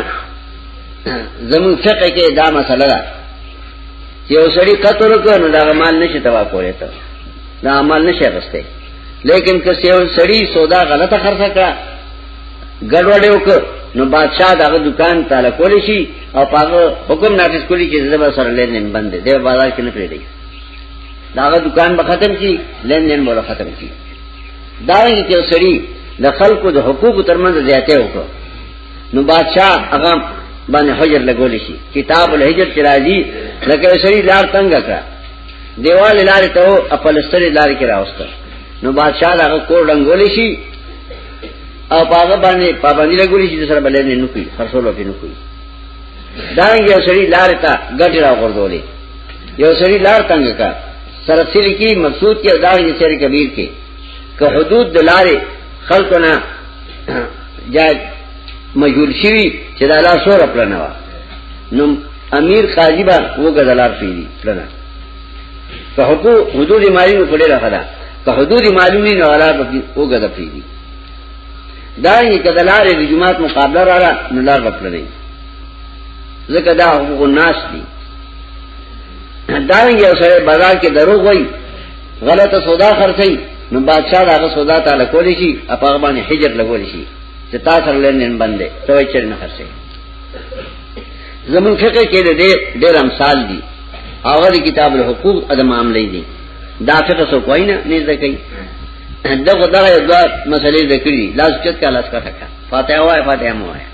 زمون فقه کې دا مسله ده چې اوسړي قطر کو نو دا مال نشي تبا کولای ته دا مال نشي غسته لیکن که سیو سړی سودا غلطه خرڅ کړه ګډوډه وک نو بادشاہ دغه دکان تعالی کول شي او هغه حکم نافذ کولی چې زبر سره لین بند دی د بازار کې نه پریږدي داغه دکان به ختم شي لین دین به ختم شي دا یې چې سړی د خلکو د حقوقو ترمنځ زیاته وکړه نو بادشاہ هغه باندې حجر لګول شي کتاب الحجر چې راځي لکه سړي لار تنگ کړه دیوال لار ته او خپل سړي لار کې راوسته نو بادشاہ هغه کور ډنګول شي او هغه باندې پابندي لګول شي چې سره بلې نه نکوي خرصولو کې نکوي دا یو سړي لار ته ګټه راغورځولې یو سړي لار تنگ کړه سره سړي کې مقصود کې دا یې سړي کبیر کې که حدود دلاره خلقنا جاج مجهول شوی چې دا لا سور پلان و نو امیر قاضی با وګدلار پیری پلان په حقوق حدود مالی نو کړي راخدا په حدود مالی نه علا په وګد پیری دا یې کدلار د جماعت مقابله را را نو لار وکړي ځکه دا حقوق الناس دي دا یې سره بازار کې دروغ وایي غلط سودا خرڅي نو بادشاہ دا سودا تعالی کولی شي اپا باندې حجر لګول شي چې تاسو سره لندن باندې توي چر نه خرڅي زمون فقہ کې دې ډېر امثال دي هغه کتاب الحقوق د معاملې دي دا فقہ سو کوی نه نه ځکې دغه دغه دوه مسلې ذکر دي لاس چت کا لاس کا ټکا فاتحه وای فاتحه مو وای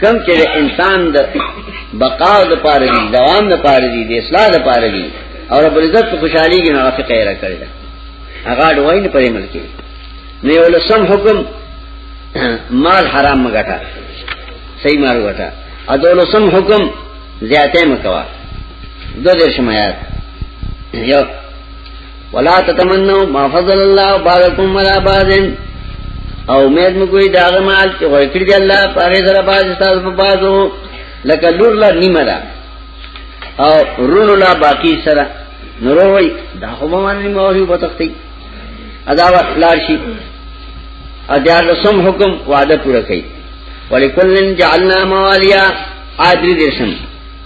کم چې انسان د بقا د پاره دی دوام د پاره دی د اصلاح د پاره دی او رب عزت په خوشحالي کې نه فقې را کړی دا هغه ډوین پرې ملکی نه یو لسم حکم مال حرام مګټا صحیح مال وګټا ا دو لسم حکم زیاته مکوا دو درشم آیات یو ولا تتمنوا ما فضل الله بعضكم على بعض او امید مو کوئی داغه مال چې غوړ کړی دی الله پاره سره باز تاسو په بازو لکه لور لا نیمه ده او رونو لا باقی سره نورو وای دا خو باندې مو هیو بتختی ادا لار شي ادا رسم حکم وعده پوره کړي ولکلن جعلنا موالیا ادری درشم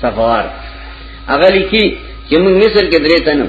صفوار هغه لیکي چې موږ مصر کې درې تنو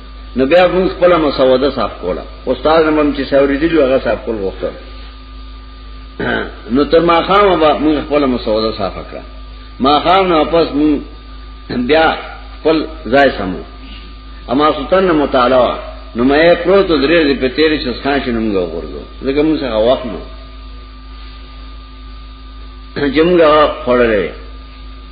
نو بیا موږ خپل مسوده صاحب کوله استاد هم چې ساوري دی هغه صاحب کول وخت نو تر ما خام به موږ خپل مسوده صاحب کړه ما خام نو پس موږ بیا خپل ځای سمو اما سلطان مطالعه نو مې پروت درې دې په تیرې شس خان شنم غو ورغو ځکه موږ هغه وخت نو جمګه خړلې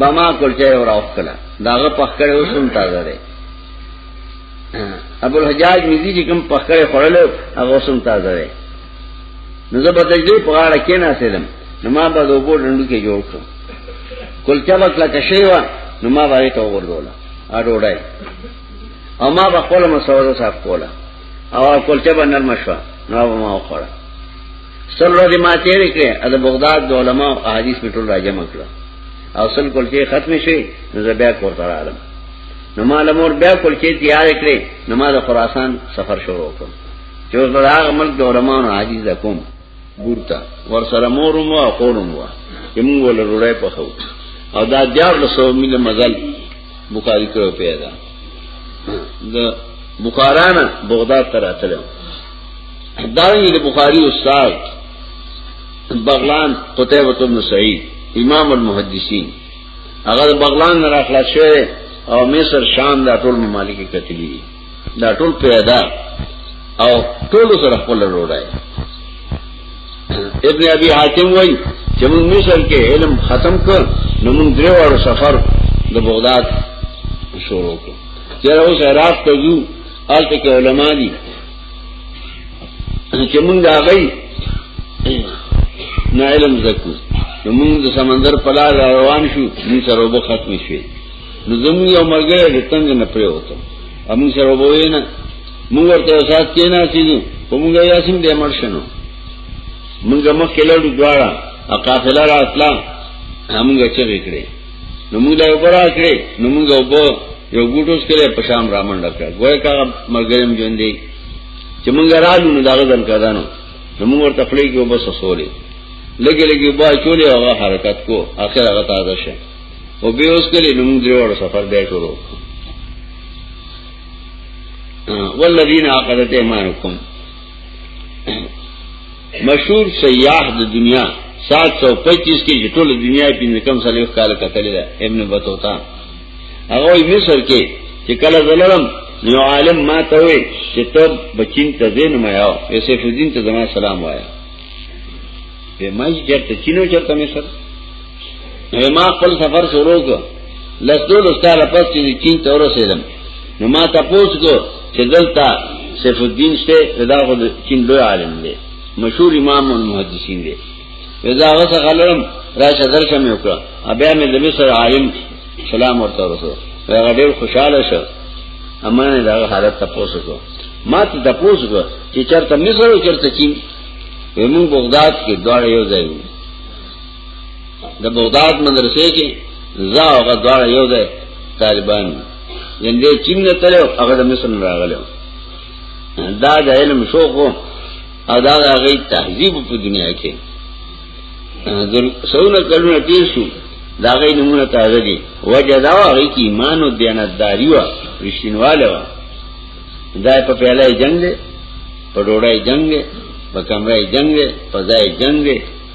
بما کلچه یو راوخ کلا داغه پخکړې اوسم تازه ده ابو الحجاج مزي چې کوم پخکړې خړل هغه اوسم تازه ده نو زه بدل دې په اړه کې نه سیدم نو ما به دوه ګور ډندو کې جوړ کړ کلچه وکړه چې شی و نو ما باندې ته وردوله ا ډوډۍ او ما به خپل مسوده صاحب کوله او کلچه به نرم شو نو ما وخوړه سل ورځې ما تیرې کړې د بغداد د علما او احادیث په ټول راجم کړه او سل کولچې ختم شي نو زه بیا کور ته راغلم نو ما لمور بیا کولچې تیار کړې نو ما د خراسان سفر شروع کړ چې اوس به هغه ملک د علما او احادیث د کوم ګورتا ور سره مور مو او خور مو چې موږ ول روړې په خو او دا دیار له سو مل مزل بخاری کړو پیدا د بخارا نه بغداد ته راتلم دارنگی دی بخاری استاد بغلان قطعبت ابن سعید امام المحدثین اگر بغلان نه راخلا شوی او مصر شام دا ټول ممالک کتلی دي دا ټول پیدا او ټول سره خپل وروړای ابن ابي حاتم وای چې موږ مصر کې علم ختم کړ نو موږ درې وړو سفر د بغداد شروع کړ چې اوس عراق ته یو آلته کې علما دي چې موږ دا غي نه علم زکو نو موږ د سمندر په لار روان شو نو سره وب ختم شوې نو زموږ یو مرګره د تنګ نه پرې وته امو سره وب وینا موږ ورته سات کې نه سیدو په موږ یا سیم دې مرشنو موږ مخ کې لړو دواړه اقافله راتلا همغه چې وکړي نو موږ له اوپر راکړې نو موږ اوبو یو ګوټوس کړي په شام را منډه کړ ګویا کا مرګریم ژوند دی چې موږ رالو نو داغه ځل کدانو نو موږ ورته خپلې کې وبس سولې لګي لګي با چولې هغه حرکت کو اخر هغه تازه شه او به اوس کړي نو موږ دروړ سفر دی شروع والذین عقدت ایمانکم مشهور سیاح د دنیا 725 کې ټول دنیا په نکم صلیح کال کتل ده ابن بطوطه هغه مصر کې چې کله زلم نو عالم ما ته وي چې ته بچین ته زین ما یو یوسف الدین ته زما سلام وایا په مې چرته چینو چرته مصر ما خپل سفر شروع کړ لسدو لستا لپس چې چین ته ورسېدم نو ما تاسو کو چې دلته سیف الدین شته دا خو چین لوی عالم دی مشهور امام او محدثین دی ودا غسه غلرم راشه درشه مې وکړه بیا مې د مصر عالم سلام ورته ورسو هغه ډېر خوشاله شو امانه دا حالت تاسو کو ما ته تاسو کو چې چرته مصر او چرته چین ومن بغداد کې دوړ یو ځای د بغداد مدرسې کې زه هغه دواړه یو ځای طالبان یعنی دې چین نه تلو هغه د مصر نه راغلو دا د علم شوق او دا د هغه تهذیب په دنیا کې ذل سونه کلونه تیر شو دا غي نمونه تازه دي وجه دا هغه کې ایمان او دیانتداری و رښتینواله و دا په پیاله جنگ دی په ډوړای جنگ دی په کمرای جنگ دی په ځای جنگ دی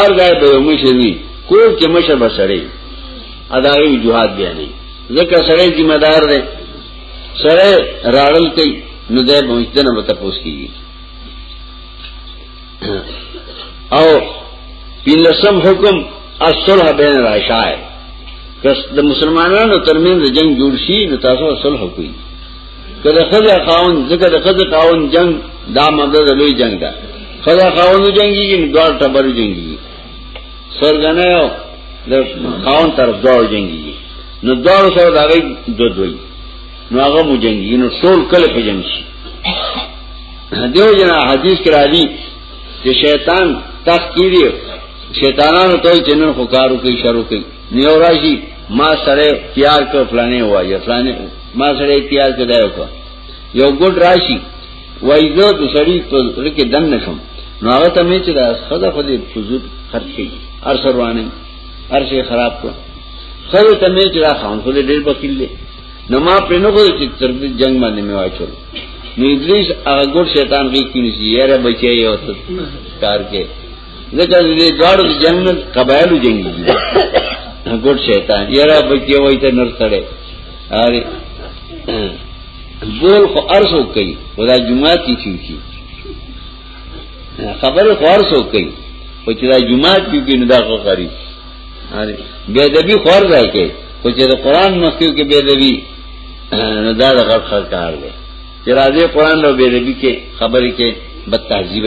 ار ځای به مشر وي کور کې مشر به سړی اداري وجوهات بیانې ځکه سړی ذمہ دار دی سړی راړل کوي نو ده بمشتنه به تپوس کیږي او پیلسم حکم الصلح بین العشائر کس د مسلمانانو ترمنځ جنگ جوړ شي نو تاسو صلح کوئ کله خزه خاون ځکه د خزه خاون جنگ دا مده د لوی جنگ ده خزه خاون جنگي کې دوه ټبر جنگي سرګنه یو د خاون طرف دوه جنگي نو دوه سره دا غي دو دوی نو هغه مو جنگي نو ټول کله په جنگ شي دیو جنا حدیث کې راځي چې شیطان تخت کیږي شیطانانو ته چې نن خو کارو کوي شروع کوي نیو راځي ما سره تیار کړ فلانه وایي فلانه ما سره تیار کړ دایو کو یو ګډ راشي وایي زه د سړی په لکه دن نشم نو هغه ته مې چې دا خدا خو دې فزود خرج کړي هر سروانه هر شي خراب کړ خو ته مې چې دا خان خو دې ډېر بخیل دی نو ما په نو کو چې تر دې جنگ باندې مې واچو نو ابلیس هغه ګډ شیطان کې کینې یاره بچي یو کار کې ځکه دې دواړو جنت قبایلو جنگي ګډ شیطان یرا بچي وای ته نور سره اره ګول خو ارسو کوي ودا جمعه کی چوکي خبره خو ارسو کوي خو چې دا جمعه کی کې نه دا خو خري اره به دبي خور ځای کې خو چې قرآن مخکې کې به دبي نو دا د غرخ کار دی چې راځي قرآن له به دبي کې خبرې کې بد تهذیب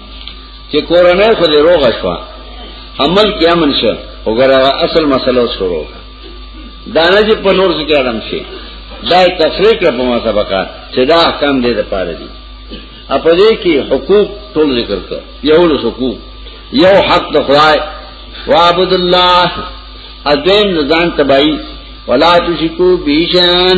چې کورنۍ خو دې روغه شو عمل کې امن شه وګوره اصل مسله شروع دانه چې په نور څه کې اړم شي دا تفریق را په مسابقه چې دا احکام دې د پاره دي اپا دې کې حقوق ټول ذکر کړ یو له حقوق یو حق د خدای وعبد الله اذن ځان تبعی ولا تشکو بیشان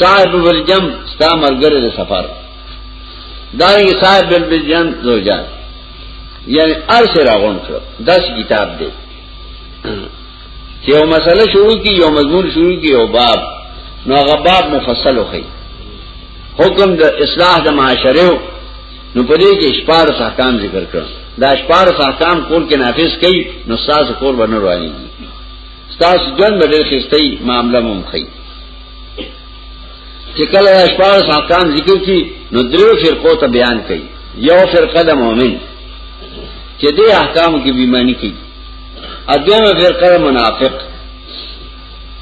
صاحب الجم ستا مرګر د سفر دا یې صاحب الجم زوجا یعنی ارس راغون کړ داس کتاب دی چې یو مسله شروع کی یو مضمون شروع کی یو باب نو هغه باب مفصل وخی حکم د اصلاح د معاشره نو په دې کې شپار احکام ذکر کړ دا شپار احکام کول کې نافذ کړي نو ساز کول باندې رواني ستاسو جن بدل خستې معاملې مم خي چې کله شپږ ساکان ذکر کی نو درو فرقو ته بیان کړي یو فرقه د مؤمن چې دې احکام کې بیمانی کوي اځم فرقه منافق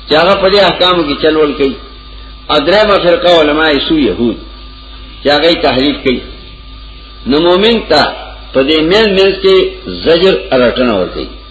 چې هغه په دې احکام کې چلول کوي ادرمه فرقه علماء سو يهود چې هغه تحریف کوي نو مؤمن ته په دې مل مل کې زجر رټنه ورته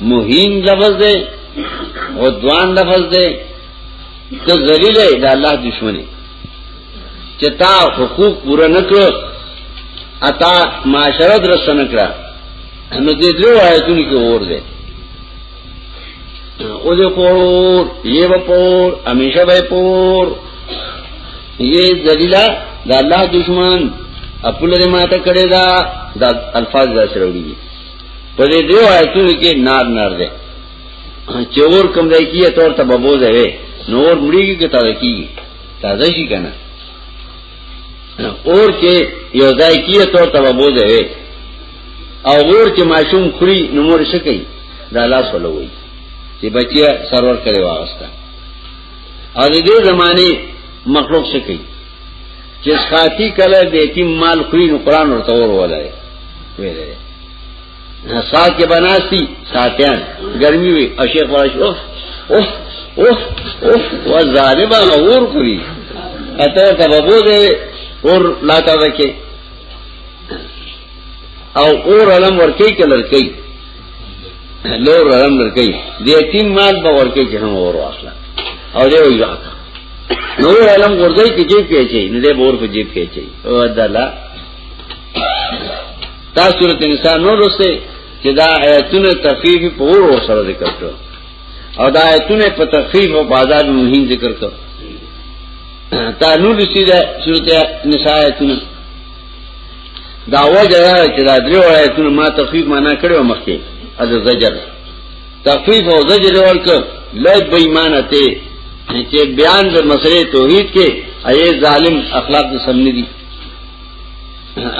مهین لفظ دی عدوان لفظ دی ته ذلیل دی د الله دشمنی چې تا حقوق پوره نکړو اتا معاشره درسته نکړه نو دې درو آیتونو کې اور دی او دې پور یې و پور همیشه به پور یې ذلیلا د الله دشمن خپل دې ماته کړی دا د الفاظ دا سره وړي په دې دیو آیتونو کې نار نار دی چې ور کوم ځای کې تور ته ببوز وي نور مړیږي کې تازه کیږي تازه شي کنه اور کې یو ځای کې تور ته ببوز وي او ور چې ماشوم خوري نو مور څه کوي دا لاس ولوي چې بچیا سرور کړي واغسته او دې زمانه مخلوق څه کوي چې سخاتی کله د یتیم مال خوې نو قران ورته ور ولای ویلې نه سات کې بناسي ساتيان ګرمي وي او شیخ ورش اوف اوف اوف اوف و ظالما اور کوي اته ته بابو دې اور لاتا وکي او اور علم ورکی کلر کوي لور رم درکې دې یتیم مال به ورکې چې هم ور واخلا او دې وی واخا نو علم ورځي کې جیب کې چي نه دې بور په جیب کې چي او دلا تا صورت انسان نو لسته چې دا آیتونه تفیف په ور سره ذکر کړو او دا آیتونه په تفیف او بازار مهین ذکر کړو تا نو لسته صورت نساء آیتونه دا وجه دا چې دا درې آیاتونه ما تخفیف معنا کړو مخکې از زجر تخفیف او زجر ورکړ لای بې ایمان ته چې بیان د مسئله توحید کې اي ظالم اخلاق د سمنه دي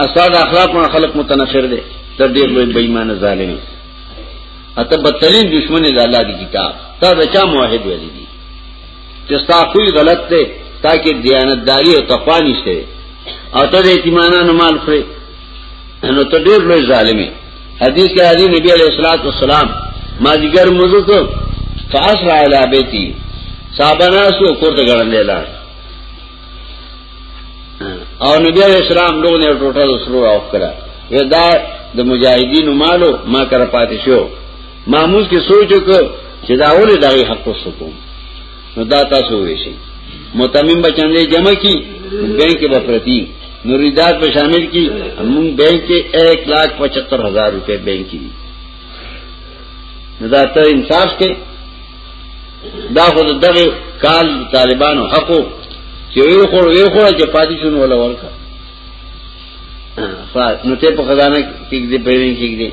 اساد اخلاق ما خلق متنفر دي تر دې بې ایمان ظالم اته بدترین دشمن د الله دی کتاب تا بچا موحد ویلی دي چې ستا خوی غلط دی تاکي دیانتداري او تقوا نشته او ته د یتیمانو مال خوري نو ته ډېر لوی ظالمي حدیث کې راځي نبی عليه الصلاه والسلام ما دیګر موضوع ته فاس را اله بیتی صاحبنا سو کوته ګړندې لاړ او نبی عليه السلام لوګ نه ټوټه سرور اوخ کړه ودا د مجاهدینو مالو ما کر پاتې شو ماموز کې سوچ وکړ چې دا ولې دغه حق وسکو نو دا تاسو وې شي متمم بچاندې جمع کی بینک به پرتی نوریدات په شامل کی موږ بینک کې 1 لاکھ 75 هزار روپے بینک کی نو دا ته انصاف کې دا خو دغه کال طالبانو حقو چې یو خو یو خو چې پاتې شونه ولا ورکا نو ته په خزانه کې دې پیرین کې دې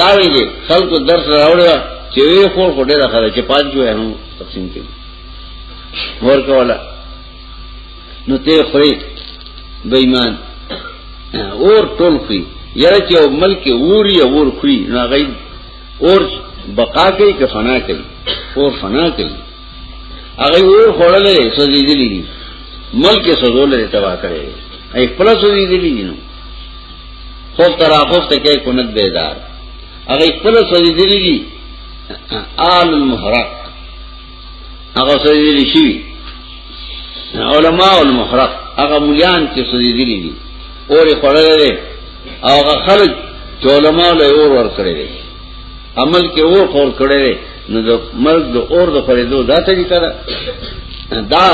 داوی دې خلکو درس راوړل چې وی خور خو ډېر خره چې پات جو هم تقسیم کړي ور کولا نو ته خوري بېمان اور ټول خوري یره چې ملک اوري اور خوري نو غي اور بقا کوي که فنا کوي اور فنا کوي هغه اور خورلې سوزي دي ملک سوزولې تبا کړي ای خپل سوزي دي نو خو تراخف ته کوي کونت بیدار هغه خپل سوي دي دي آل المحرق هغه سوي دي شي علماء المحرق هغه مليان چې سوي دي دي اور خړلې هغه خلک چې علماء له اور ور کړې دي عمل کې اور خور کړې دي نو د مرګ د اور د خریدو دا طریقه ده دا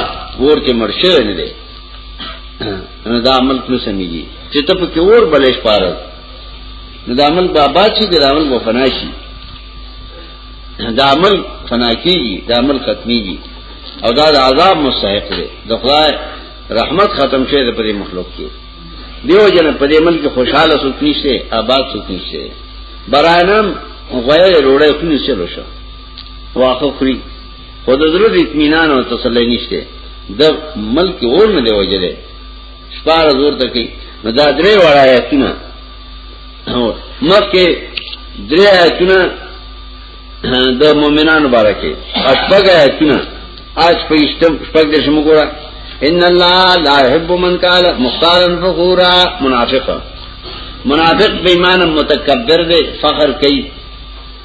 ور کې مرشه نه دي نو دا ملک نه سميږي چې ته په کې اور بلش پاره نو دا ملک بابا چې د راول و فنا شي دا ملک فنا کیږي دا ملک ختميږي او دا د عذاب مستحق دی د خدای رحمت ختم شوی د پرې مخلوق کې دیو جن پرې ملک خوشاله سوت نشته آباد سوت نشته برانم غوړې روړې خو نشته لوشه واخو خوري خو د زړه اطمینان او تسلی نشته د ملک اور نه دی وجلې شپار زور ته کې نو دا درې وړا آیتونه مکه درې آیتونه د مؤمنانو بارکه اشپګ آیتونه آج په اشتم شپږ د شمو ګورا ان الله لا يحب من قال مختارا فخورا منافق منافق بېمانه متکبر دی فخر کوي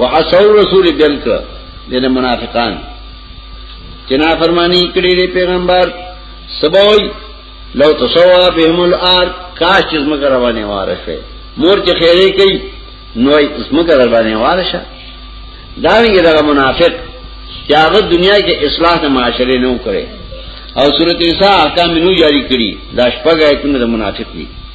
وعصوا رسول دل کړه د منافقان چې نافرمانی کړې دې پیغمبر سبوي لو تسوا بهم الارض کاش چې زمګر باندې واره شي مور چې خیره کوي نو زمګر باندې واره شي دا ویږي دا منافق چې هغه دنیا کې اصلاح د معاشره نه وکړي او سورته نساء احکام نو جاری کړي دا شپږه ایتونه د منافق دي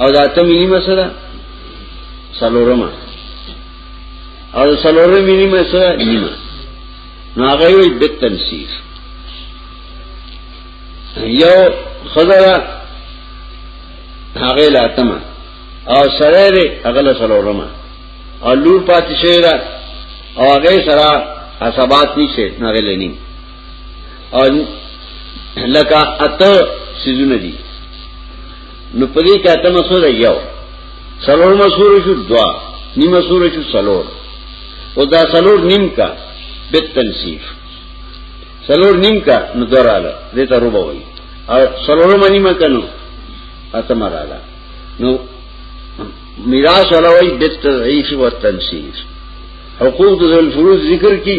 او دا ته مینی مسله سلورما او سلورم مینی مسله نیمه نو هغه وی بیت تنسیف یو خضره هغه لاتمه او سره دې هغه له سلورما او لور پاتې شوی را او هغه سره حسابات نشي نه غلنی او لکه اته سيزونه دي نو په دې کې اته مسور یو سلور مسور شو دوا نیم مسور شو سلور او دا سلور نیم کا بیت تنصیف سلور نیم کا نو دراله دې ته روبه وای او سلور منی مکنو اته مراله نو میراث ولوي بیت تنصیف حقوق ذل فروض ذکر کی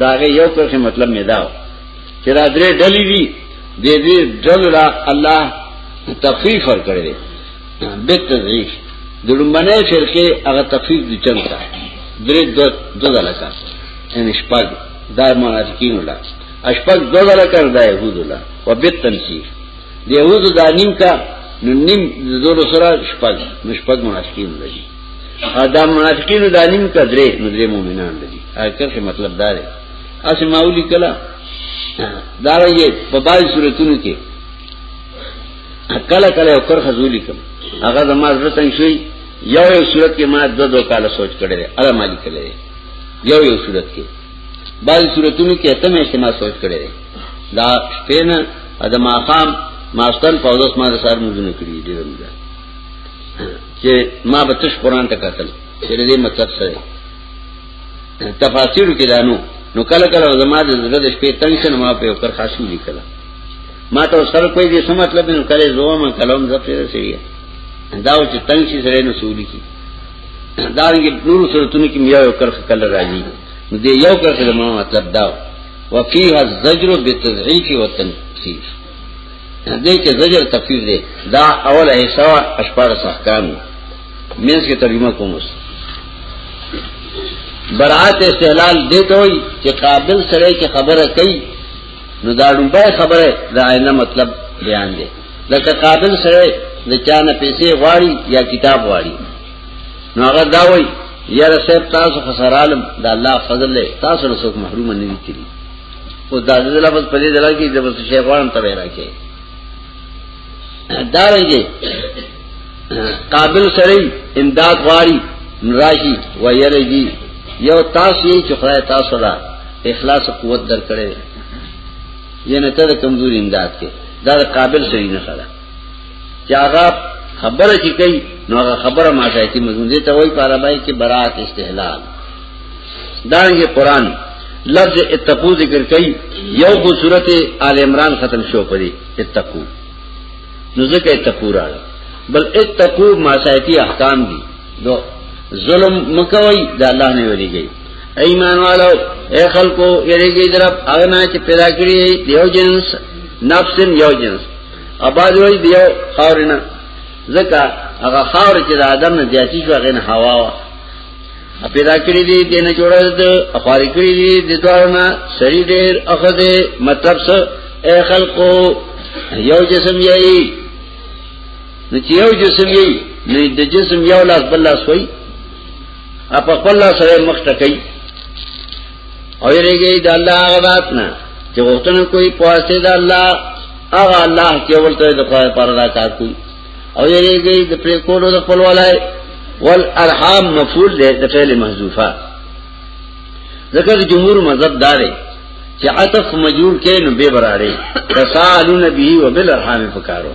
داغه یو کرښه مطلب می داو چې را درې ډلې دي د دې ډلو را الله تخفیف ور کړی دی به تضعیف د لمنه فرقه هغه تخفیف دي چلتا درې دو دو ډله کا ان شپږ دا منافقین ولا اشپږ دو ډله کړ دا يهود ولا وبت تنسیف د يهود دا نیم کا نو نیم د زور سره شپږ نو شپږ منافقین لري دا منافقینو دا نیم کدرې نو درې مؤمنان دي حقیقت مطلب دا دی اسې ماولی کلا دا یې په بای صورتونو کې کله کله او کرخه زولي کوم هغه زما زړه څنګه شوی یو یو صورت کې ما دو دو کال سوچ کړی دی اړه مالی کړی دی یو یو صورت کې بعض صورتونو کې اتم اجتماع سوچ کړی دی دا شپه نه ادم اقام ماستر په اوس ما سره مونږ نه کړی دی چې ما به تش قران ته قتل چې دې مطلب څه دی تفاسیر کې دانو نو کله کله زما د زړه د شپې تنگ شنه ما په پر خاصو لیکل ما ته سر کوئی دې څه مطلب نو کله زوه ما کلام زپیر سړي دا و چې تنگ شي سره نو سولي کی دا یې نور صورتونو کې میا یو کر کل راځي نو دې یو کر څه ما مطلب دا وفيه الزجر بالتضعيف والتنفيذ دې کې زجر تفسیر دی دا اوله حصہ اشپار احکام مینس کې ترجمه کوم اوس برات استحلال دې ته وي چې قابل سره کې خبره کوي نو دا ډوبه خبره دا نه مطلب بیان دی لکه قابل سره د چانه پیسې غواړي یا کتاب غواړي نو هغه دا وایي یاره صاحب تاسو خسرالم دا الله فضل له تاسو له څوک محروم نه دي کړی خو دا د لفظ په دې دلایل کې د بس شی غوړم ته راکې دا رنګي قابل سړی امداد غواړي نراشي ويرږي یو تاسو یې چې خدای تاسو لا اخلاص او قوت درکړي ینه ته کمزوري امداد کې دا قابل سړی نه خلا چې هغه خبره چې کوي نو هغه خبره ما شایتي مضمون دې ته وایي په عربی کې برات استحلال دا یې قران لفظ اتقو ذکر کئی یو خو صورت آل عمران ختم شو پری اتقو نزک اتقو راڑا بل اتقو ماسایتی احکام دی دو ظلم مکوئی دا اللہ نے ولی گئی ایمان والو اے خلقو یری گئی درب اغنا چی پیدا کری دیو جنس نفس یو جنس اباز وای دیو خاورنا زکا هغه خاور چې د آدم نه زیاتی شو هغه نه هوا وا پیدا کړی دی د نه جوړه د اخواري کړی دی د دوارنا سری ډیر اخده مطلب څه اے خلقو یو جسم یی نو چې یو جسم یی نو د جسم یو لاس بل لاس وای اپ خپل لاس سره مخ ټکای او یریږي د الله هغه ذات نه چې وختونه کوئی پواسته د الله هغه الله چې ورته د خدای پر دا کار کوي او یریږي د پرې کولو د خپل ولای والارحام مفعول له د فعل محذوفه ذکر جمهور مذهب داري چې عطف مجور کې نو به براړي تسالون به وبالارحام فکارو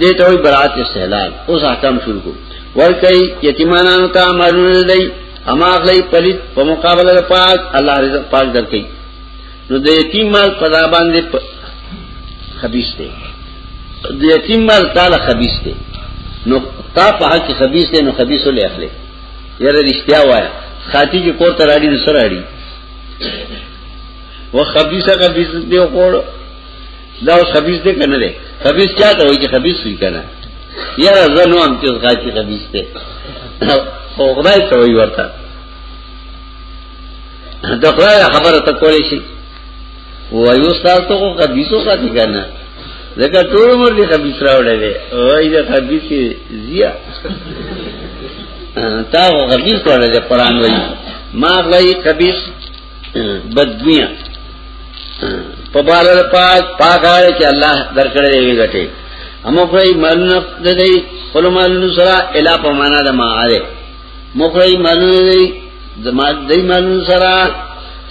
دې ته وي برات استحلال اوس احکام شروع کو ور کوي یتیمانو ته مرونه دی اما اخلي پلیت په مقابله د پاک الله رزق پاک درکې نو د یتیم مال په ځا باندې خبيث دی د یتیم مال تعالی خبيث دی نو تا په حق خبيث دی نو خبيث ولې اخلي یاره رښتیا وایا خاطی کې کور ته راړي نو سره راړي و خبيثه خبيث دی او دا اوس خبيث دی کنه دی خبيث چا ته وایي چې خبيث وي کنه یاره زنو هم چې غاچی خبيث دی خو خدای ته وایي ورته دا خدای خبره ته کولې شي وایي استاد ته خو خبيثو ساتي کنه لکه ټول عمر دې خبيث راوړل دی وایي دا خبيث زیه تا خو خبيث وړل قرآن وایي ما غلي خبيث بدګویا په بار د پاک پاک آره چې الله درکړې دی غټه امو کوي مالونه د دې خپل مالونه سره الا په معنا د ما آره مو کوي مالونه دې زما دې مالونه سره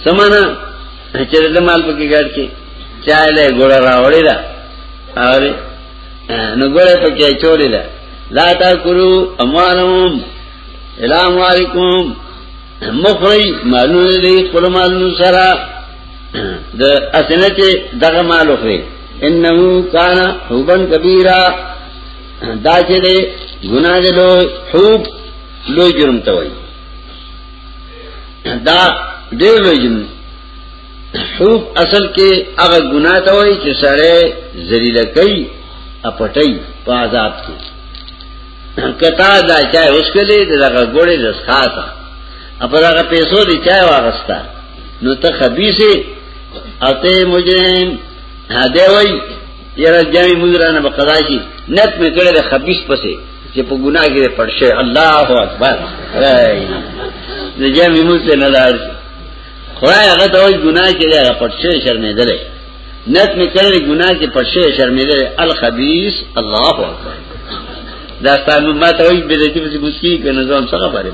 سمانا چې د مال په کې ګټ کې چای له ګوړه راوړی دا آره نو ګوړه په کې چولې ده لا تا کړو اموالهم الام علیکم مخری مالونه دی خپل مالونه سره د اسنه چې دغه مال خوري انه کان حوبن کبیره دا چې دی ګناه دی لو حوب لو جرم ته وای دا ډېر لوی جرم حوب اصل کې هغه ګناه ته وای چې سره ذلیل کوي اپټي په عذاب کې کتا دا چای اوس کلی دغه ګوړې د سخاته اپا دغه پیسو دی چای واغستا نو ته خبيسه او ته مجرم هدا وای یره جامي مدرانه په قضا شي نت مې کړه د خبيس پسې چې په ګناه کې پړ شي الله اکبر د جامي مدرانه لار خدای هغه ته وای ګناه کې هغه پړ شي شرمېدلې نت می کړی ګناه کې پښې شرمېدل الخبيث الله اکبر دا ستاسو ما ته وایي به دې په مسکی کې نظام څنګه باندې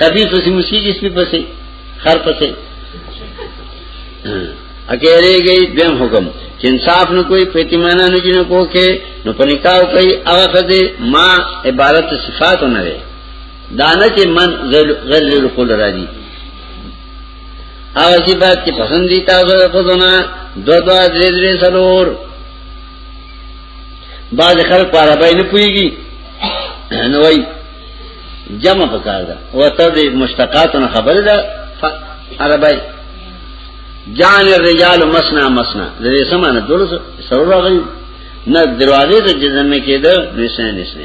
خبيث په مسکی کې سپي پسې خر پسې اکیرے گئی دیم حکم چې انصاف نه کوئی پېتیمانه نه جنو کوکه نو پنیکاو کوي هغه خدای ما عبارت صفات نه لري دانه چې من غیر غیر القول راځي هغه صفات چې پسند دي تاسو ته خودونه دو دو درې درې سلور بعض خلک په عربی نه پويږي نو وای جمع پکار ده وته د مشتقاتونو خبره ده عربی جان الرجال مسنا مسنا د دې سمانه دولس سرور راغلی نه دروازه ته جزمه کېده نشنه نشنه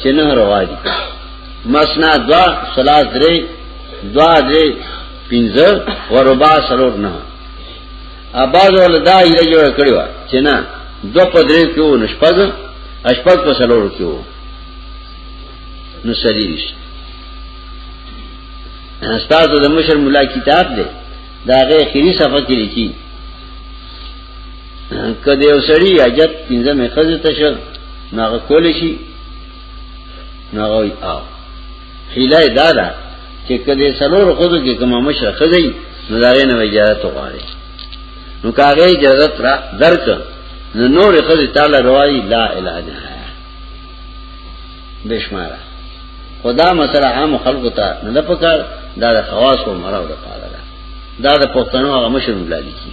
چې نه روا دي مسنا دوا سلاس درې دوا درې پنځه وربا سرور نه اباز ول دا یې جوړ کړی و چې نه دو په درې کې و نشپګ اشپګ په سرور کې و نو سلیش استاد د مشر مولا کتاب دی دا غي خيري صفه کې لیکي کدی یو سړی اجت پنځه مې خزه تشر ناغه کول شي ناغه وي او حیله دا ده چې کدی سلور خودو کې کومه مشره خزه نو دا نه اجازه ته غواړي نو کاغه اجازه را درک نو نور خزه تعالی روایي لا اله الا الله بشماره خدا مسله عام خلکو ته نه پکار دا د خواص او مرو لپاره ده دا د پښتنو هغه مشر ملالي کی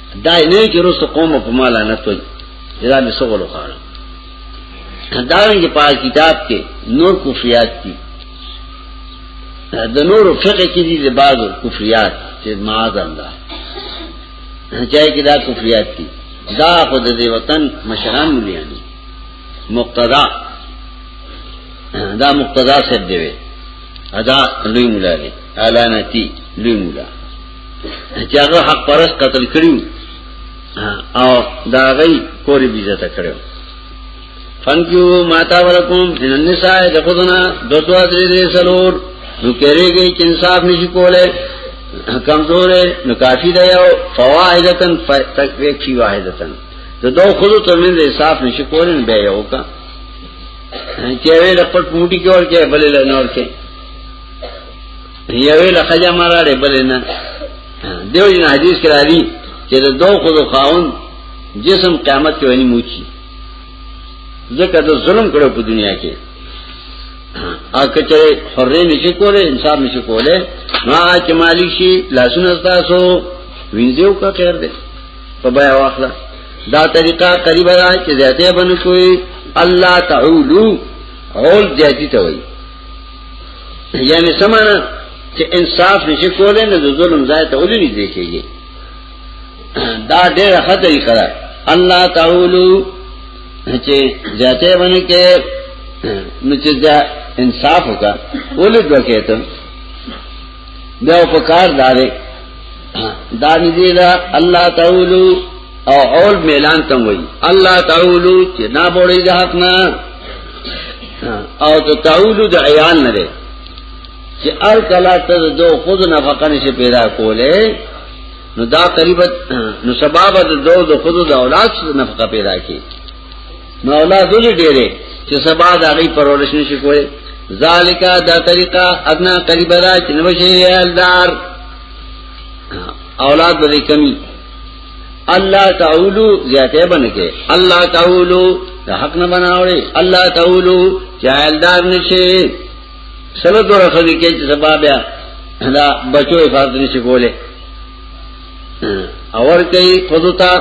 دا نه چې روسو قوم په مال نه توي دا مې سوال وکړ دا رنګ په کتاب کې نور کفریات دي د نور فقه کې دي د بعض کفریات چې معاذ الله چاہے کې دا کفریات دي دا خو د دې وطن مشران ملياني مقتدا دا مقتدا سب دی ادا لوی مولا دی اعلانتی لوی مولا چې هغه حق پرس قتل کړیو او دا غي کوری بي عزت کړو فنکیو ماتا ولکم من النساء دخذنا دو دو درې درې سلور نو کېږي چې انصاف نشي کولای کمزور نو کافی دی او فوائدتن تکویک فی واحدتن ته دو خود ته من انصاف نشي کولای به یو کا چې ویل پټ موټي کې ورکه بلې لنور کې یوې له خځه مراړې بلې نه دیو جن حدیث کې راځي چې د دوه خو د خاون جسم قیامت کې ونی موچی ځکه د ظلم کړو په دنیا کې او کچره حرې نشي کوله انصاف نشي کوله ما چې مالک شي لاسونه تاسو وینځو کا خیر دی په بیا واخلا دا طریقہ قریب را چې زیاته بنکوي الله تعالی اول زیاتی ته وایي یعنی سمانا چې انصاف نشي کولای نه د ظلم ځای ته ولې نه کېږي دا ډېر خطر یې کړه الله تعالی چې ذاته باندې کې نو چې دا انصاف وکا ولې دوه کېته دا په کار دارې دا نذیر الله تعالی او اول میلان تم وی الله تعالی چې نا بوړی د حق نه او ته تعالی د عیان نه دی چې ار کلا ته دو خود نه فقن شي پیدا کوله نو دا قریب نو سبب د دو د خود د اولاد نفقه پیدا کی نو اولاد دې ډېره چې سبا د هغه پرورش نشي کوله ذالک دا طریقہ ادنا قریب را چې نو شي یلدار اولاد به کمی الله تعالی زیاته بنکه الله تعالی د حق نه بناوړي الله تعالی چایلدار نشي سلو دور خدي کې چې سبا بیا دا بچو حفاظت نشي کوله اور کوي خودتا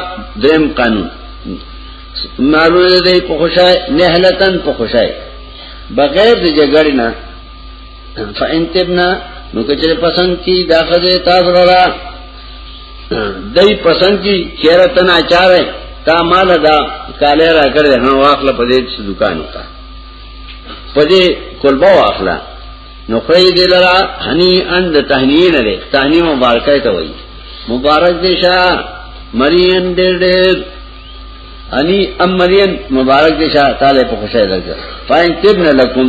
دریم قانون مارو دې په خوشای نهلتن په خوشای بغیر د جګړې نه فإن تبنا نو کچره پسند کی دا خزه تاسو را دای پسند کی چیرې تنا چاره تا مال دا کاله را کړې نو واخله په دې دکان وکا په دې کولبا واخله نو خې دې لرا هني اند تهنین لري تهنی مبارکه ته وایي مبارک دې شه مریم دې دې انی ام مریم مبارک دې شه تعالی په خوشاله درځه فاین تبنا لکم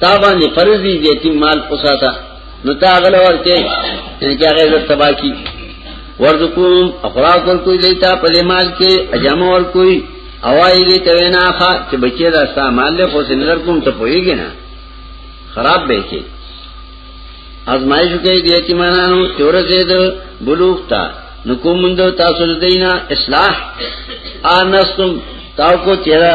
تا باندې فرض دي چې یتیم مال پوساته نو تا غل ورکه چې هغه عزت تبا کی ورزقوم اخراق ور کوئی دیتا په دې مال کې اجام ور کوئی اوای دې ته نه ښه چې بچی دا ستا مال له خو سندر کوم ته پويږي نه خراب به کې ازمایش کې دې یتیمانو چور زید بلوغ تا نو کوم مند تاسو دینا اصلاح انستم تاو کو چیرې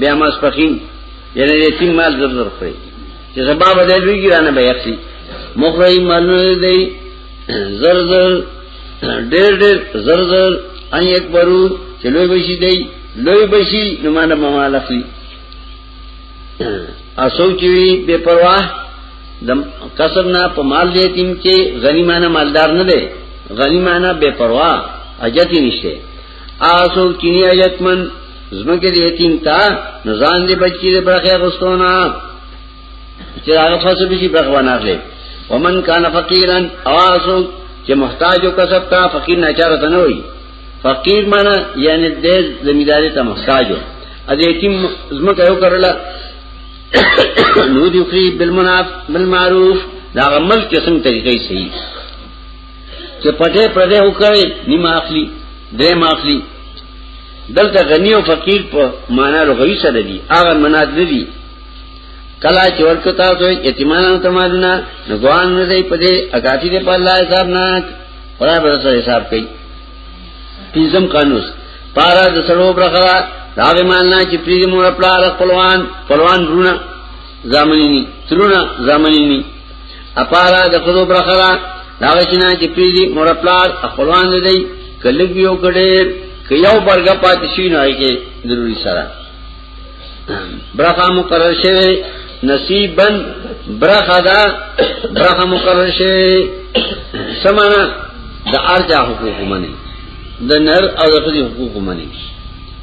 بیا ما سپخین یعنی یتیم مال زر زر خوري چې سبا به دې لوي ګرانه به یخسي مخري مالونه دی زر زر ډېر ډېر زر زر ان یک برو چلوې بشي دی لوی بشي نو مانه مال اخلي اسو چې بے پروا د کسب نه په مال دې تیم کې غنیمانه مالدار نه دی غنیمانه بے پروا اجتی نشته آسو چینی آیت من زمکه دی یتیم تا نزان دی بچی دی برخی غستونا چرا آغا فاسو بیشی برخوان آخلی ومن کان فقیران آسو چه محتاجو کسب تا فقیر ناچارو تا نوئی فقیر مانا یعنی دی زمیداری تا محتاجو از یتیم زمکه یو کرلا نو دی اخری بالمعروف دا غمل قسم طریقی صحیح چې پټه پردې وکړي نیمه اخلي درې ما اخلي دلته غنی او فقیر په معنا لغوي سره دي هغه منات نه دي کلا چې ورکو تاسو یتیمانو ته مالونه نو ګوان نه دی په دې اګاتی دې په الله حساب نه پرا به سره حساب کوي پنځم قانون پارا د سړو برخه دا به مالنا چې پریږي مور خپل خپلوان خپلوان رونه زامنینی ترونه زامنینی اپارا د خلو برخرا داوشنا چې پیری مرپلار خپلوان دی کله یو کډه که یو برګ پاتې شي نه کې ضروری سره برخه مقرر شوی نصیبا برخه دا برخه مقرر شوی سمانا د ارجا حقوق منی د نر او د خدي حقوق منی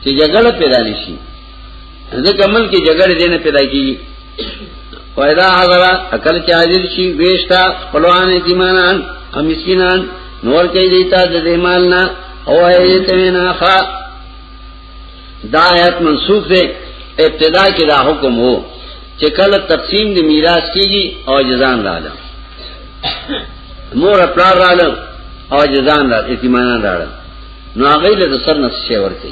چې جګړه پیدا نشي ځکه ملک جګړه دې نه پیدا کیږي وایدا حضر عقل کې حاضر شي ویشتا خپلوان ایمانان او مسکینان نور کې دیتا د دې مال نه او ایت نه خا دا آیت منسوخ دی ابتدا کې دا حکم وو چې کله تقسیم د میراث کیږي او جزان راځي مور خپل راځي او جزان راځي ایمانان راځي نو هغه له سر نس شي ورته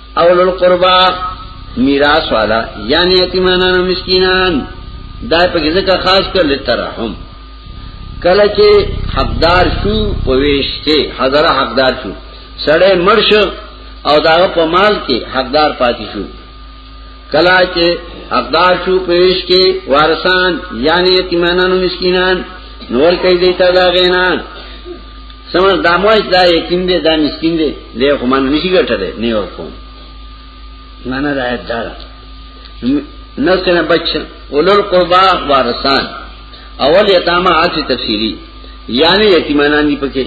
اولو القربا میراث والا یعنی یتیمانان او مسکینان دا په ځکه خاص کر لترحم کله چې حقدار شو پويشته حضره حقدار شو سړی مرش او دا په مال کې حقدار پاتې شو کله چې حقدار شو پويش کې وارثان یعنی یتیمانان او مسکینان نور کوي دیتا دا غینا سمه داموج دا یتیم دی دا مسکین دی دی خو مان نشي ګټره نه یو کوم معنا دا دا نو څنګه بچ اولل قربا وارسان اول یتامه آتی تفسیری یعنی یتیمانان دی پکې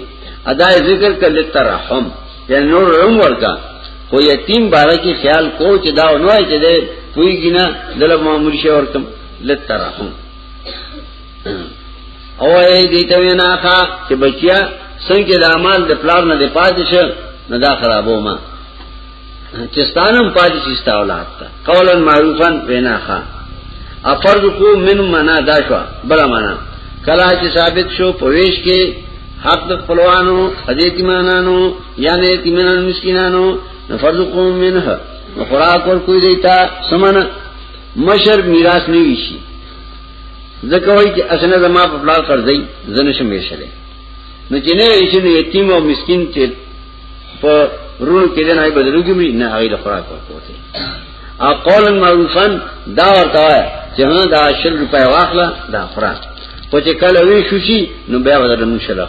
ادا ذکر کړل ترحم یعنی نور روم ورکا خو یتیم باره کې خیال کو چې دا نوای چې ده پوی گنا دلب معمول شي ورکم لترحم او ای دې ته وینا ښا چې بچیا څنګه د اعمال د پلان نه پاتې شه نه دا خرابو ما چې ستانم پاتې شي ستا اولاد ته قولا معروفا وینا ښا افرض کو من منا دا شو بل معنا کلا چې ثابت شو پویش کې حق د خپلوانو حدیث ایمانانو یعنی ایمانان مسکینانو فرض کو منه خوراک ور کوی دیتا سمن مشر میراث نه ویشي ځکه وایي چې اسنه زما په بلار قرضې زنه شم ویشلې نو چې نه یې شنو یتیم او مسكين چې په رونو کې نه نه بدلوږي مې نه هغه د خوراک ورکوته او قول معروفا دا ورته چې نه دا شل روپیا واخله دا خوراک په چې کله وی شو شي نو بیا ودر نو شل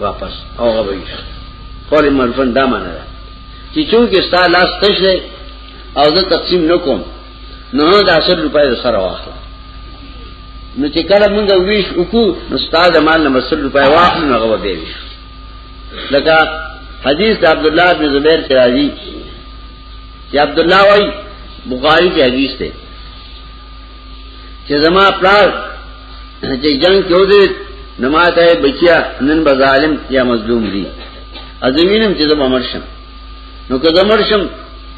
واپس او غوي قول معروفا دا معنی ده چې چونکه ستا لاس تشه او زه تقسیم نکوم نو دا سر روپای د سره واخله نو چې کله مونږ ویش وکړو نو استاد مال نمبر سر روپای واخله نو هغه به ویش لکه حدیث عبد الله بن زبیر چې راځي چې عبد الله وايي بخاری کې حدیث ده چې زما پلار چې جنگ کې ودی نماته بچیا نن بظالم یا مظلوم دي ازمینم چې زما مرشم نو که زمر شم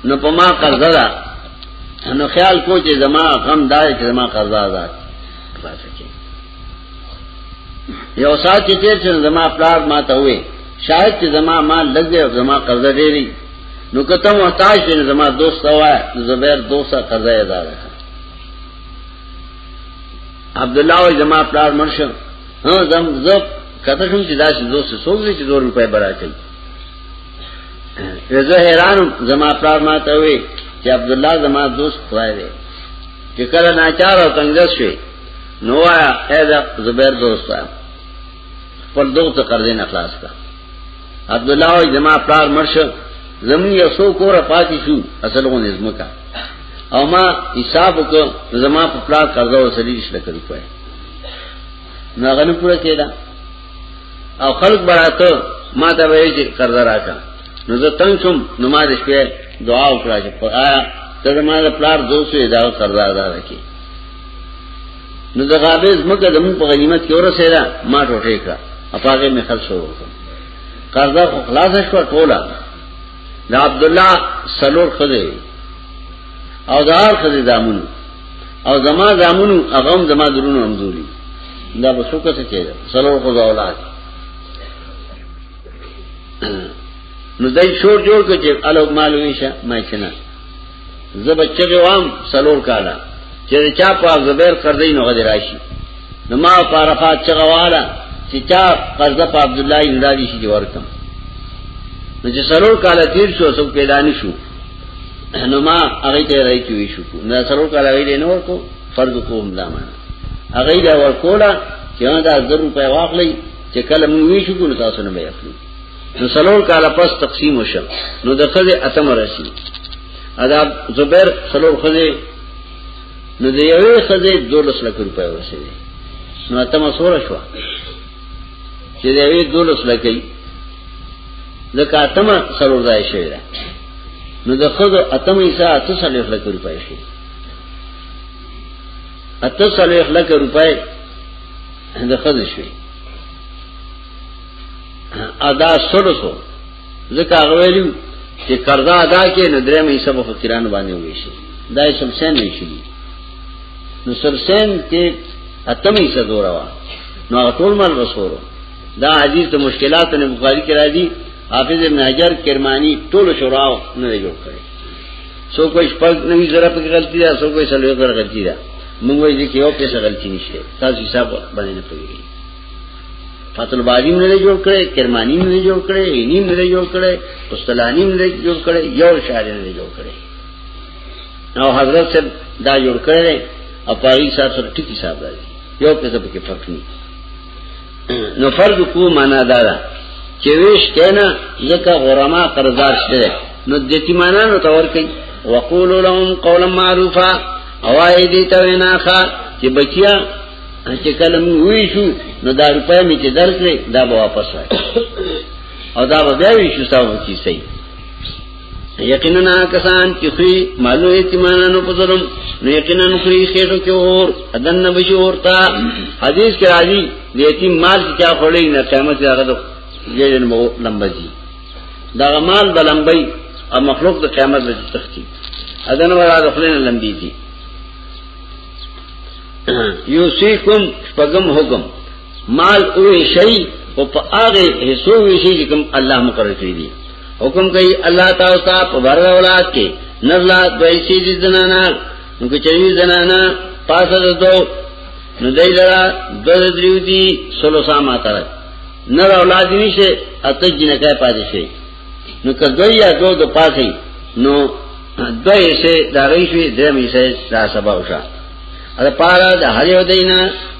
نو په ما قرضه ده نو خیال کو چې زما غم دار چې زما قرضه ده یو سات چې تیر چې زما پلار ما ته وې شاید چې زما مال لږ دی او زما قرضه ډېری نو کته محتاج دی زما دوست وای زبیر دوست قرضه ادا ده عبد الله او زما پلار مرشه ها زم زب کته شم چې دا چې دوست سوګ دي چې 2 روپے برا کوي زه حیران زما پلار ما ته وی چې عبد الله زما دوست خدای دی چې کله ناچار او تنگ شوی نو وایا اې دا زبیر دوست دی پر دوه ته قرضې نه خلاص کا عبد الله او جما پلار مرشه زمون یو سو کور پاتې شو اصل غو نظم کا او ما حساب وکړ زما په پلار قرضه وسلی شته کړی پوهه ناغنه پوره کېده او خلق براته ما ته وایي چې قرض راکا نو زه تنگ شم نو ما دې شپه دعا وکړه چې په آیا ته ما د پلار دوسو ادا قرض ادا وکړي نو د غابز مکه د مون په غنیمت کې ورسېدا ما ټوټه کړه اپاګه می خرڅ شو قرض خو خلاص شو ټوله دا عبد الله سلور خدای او دار خدای دامن او زما زامنو هغه هم زما درونو همزوري دا به څوک څه کوي سلام خو اولاد نو دای شور جوړ کړ چې الو معلومه شه ما چې نه زه بچی وام سلور کاله چې چا په زبیر قرضې نه غدي راشي نو ما په عرفات چغواله چې چا قرض په عبد الله اندادي شي ورکم نو چې سلور کاله تیر شو څوک پیدا نشو نو ما هغه ته راي کې وشو نه سره کاله ویلې نو ورکو فرض کوم دا ما هغه دا ورکولا چې دا 1000 روپے واخلې چې کله مو ویشو کو تاسو نه به اخلي نو سلور کاله پس تقسیم وشو نو د خزه اتم راشي ادا زبیر سلور خزه نو د یوې خزه 12 لک روپے ورسېږي نو اتم سور شو چې د یوې 12 لکې د کاتمه سلور ځای شوی نو د خضر اتم ایسا اته سلویخ لک روپای شو اته سلویخ لک روپای د خضر شوی ادا سلو سو ځکه هغه ویلو چې قرضا ادا کې نو درې مې سبا فقیران باندې وې شي دا سم سین وې شي نو سر سین کې اتمې سره دورا نو ټول مال رسورو دا حدیث د مشکلات نه بخاری کې راځي حافظ ابن حجر کرمانی ټول شراو نه جوړ کړي سو کوئی شپږ نوی زره په غلطی ده سو کوئی سلوي پر غلطی ده موږ یې کې یو پیسه غلطی نشته تاسو حساب باندې نه پوهیږئ فاتل باری نه جوړ کړي کرمانی نه جوړ کړي عینی نه جوړ کړي مستلانی نه جوړ کړي یو شاعر نه جوړ کړي نو حضرت سے دا جوړ کړي او پاری صاحب سره ټکی صاحب راځي یو پیسه پکې فرق نه نو فرض کو معنا دا ده چې ویش کنا ځکه غرما قرضدار شته نو د یتیمانو تور کوي وقولوا لهم قولا معروفا اوای دې ته وینا ښا چې بچیا چې کلم وی شو نو دا روپې می چې درکړي دا به واپس وای او دا به بیا وی شو تاسو چې صحیح یقینا کسان چې خي مالو یتیمانو په ظلم نو یقینا خي خېټو کې اور اذن نه بشي ورتا حدیث کې راځي د یتیم مال چې چا خړې نه قیامت هغه د جیل مو لمبځي دا مال بلمبي او مخلوق د قیامت د تختی اذن ورا د خلینو لمبي دي یوسیکم شپغم حکم مال اوه شي او په هغه حصو وشي چې کوم الله مقرر کړی دی حکم کوي الله تعالی ته په بار اولاد کې نزلا دوی شي د زنانا نو کې چوي زنانا پاسه دو نو دای لرا د دریو دي سلو ساما تر نر اولاد نشه اته جنکه پاتې شي نو کدوې یا دو د پاسه نو دوی سه دغې شي د میسه دا سبا وشه دا پارا د هر یو دینه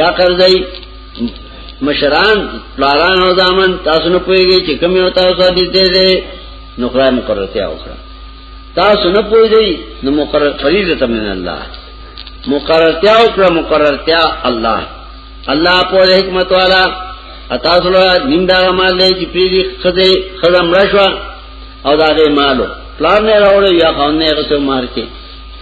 یا قرضی مشران پلاران او زامن تاسو نه پوهیږئ چې کوم یو تاسو دې دې دې نو خدای مقررتیا وکړه تاسو نه پوهیږئ نو مقرر فریضه من الله مقررتیا وکړه مقررتیا الله الله په حکمت والا اتا سره نیم دا مال دی چې پیری خزه خزم رشوا او دا دې مالو پلان نه راوړی یا خان نه غسه مار کې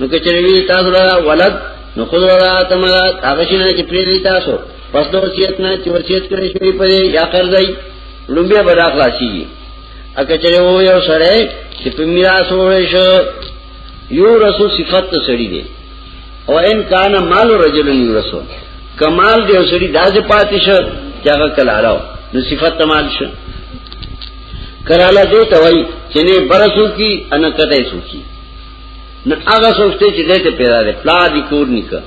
نو که چېرې وی تاسو را ولد نو خود را تمرات هغه شنه چې پری تاسو پس د وصیت نه چې وصیت کړی شوی په یا قرضای لومبیا به راخلاصي اګه چې و یو سره چې په میراث وړي شو یو رسو صفات ته سړی دی او ان کان مال رجل یو رسو کمال دی سړی داځه پاتې شو چې هغه کلاړو نو صفات تمال شو کراله دې ته وای چې نه برسو کی ان کته سو کی نو هغه سوچته چې دته پیدا ده پلا دي کور نکا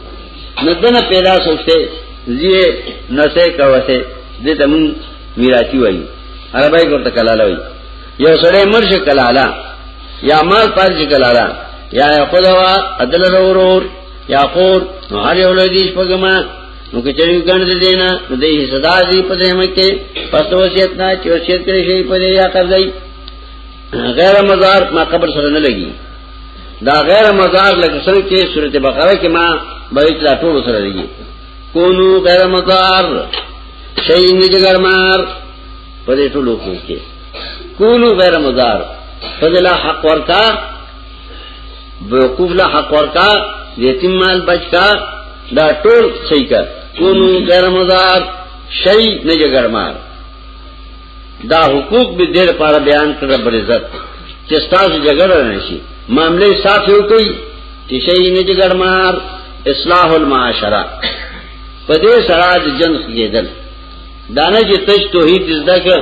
نو دنه پیدا سوچته زیه نسه کوته دته مون میراتی وایي عربی ورته کلاله وایي یو سړی مرشه کلاله یا مال پارج کلاله یا خدوا عدل ورور یا قور نو هر یو لدی شپګما نو که چریو ګڼ دې دینا نو دې صدا دې په دې مکه پس وصیت نه چې وصیت کړی شي په دې یا قبضای غیر مزار ما قبر سره نه لګي دا غیر مزار لکه څنګه چې سورته بقره کې ما بیت لا ټول سره لګي کونو غیر مزار شي نه جګړمار په دې ټولو کې کونو غیر مزار فضل حق ورکا بیوقوف لا حق ورکا یتیم مال بچ کا دا ټول صحیح کړ کونو غیر مزار شي نه جګړمار دا حقوق به دې لپاره بیان کړل بر عزت چې تاسو جګړه نه شي معاملې صاف یو کوي چې شي نه جګړ مار اصلاح المعاشره په دې سره د جن کېدل دانه چې تش توحید زده کړ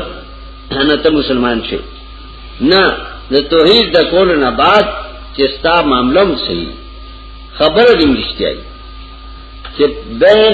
نه ته مسلمان شي نه د توحید د کول نه بعد چې ستا معاملم صحیح خبره دې مشتیای چې بین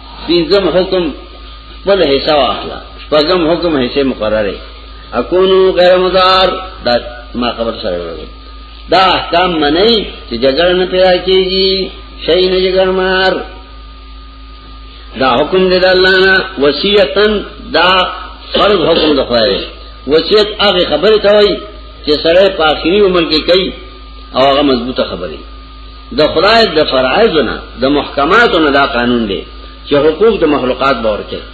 پینځم حکم خپل حصہ واخلا شپږم حکم حصے مقرره اكونو غیر مدار دا ما خبر سره وروي دا احکام منئ چې جګړه نه پیدا کیږي شي نه جګړه مار دا حکم دې د الله نه وصیتن دا فرض حکم د خدای وصیت هغه خبره کوي چې سره په اخري عمر کې کوي او هغه مضبوطه خبره د خدای د فرایضونه د محکماتو نه دا قانون دی چې حقوق د مخلوقات باور کوي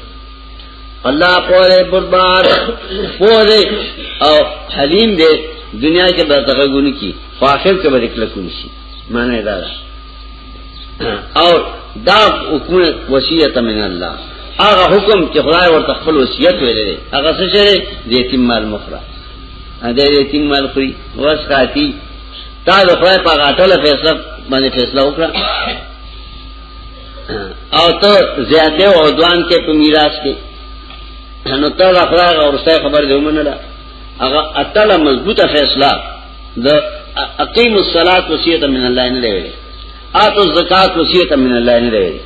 الله پوره بردبار پوره او حلیم دی دنیا کې به تغګونی کی خو آخر کې به کلکونی شي معنی دا ده او دا حکم وصیت من الله هغه حکم چې خدای ورته خپل وصیت ویل دی هغه څه چې دی یتیم مال مخره دا یتیم مال خوري واسقاتی تا د خدای په غاټله فیصله باندې فیصله وکړه او ته زیاته او دوان کې په میراث کې نو ته د خدای او رسول خبر دی ومنله هغه اتله مضبوطه فیصله د اقیم الصلاۃ وصیت من الله نه دی اتو زکات وصیت من الله نه دی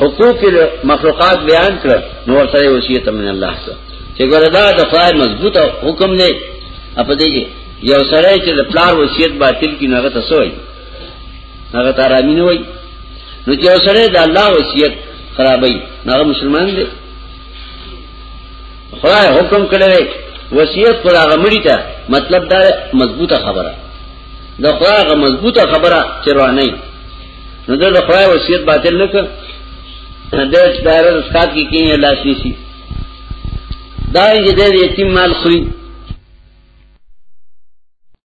حقوق مخلوقات بیان کړ نو ورته وصیت من الله څخه چې ګوردا د خدای مضبوطه حکم دی اپ دیږي یو سره چې د پلار وصیت باطل کی نغه تسوي نغه تارامی نه وای نو چې یو سره د الله وصیت خرابای نغه مسلمان دی خدای حکم کړی وصیت پر هغه مړی ته مطلب دا مضبوطه خبره د خدای هغه مضبوطه خبره چې روانه نو د خدای وصیت باطل نه کړ د دایره اسقات کې کې لاس نیسی دارنګه د یتیم مال خوري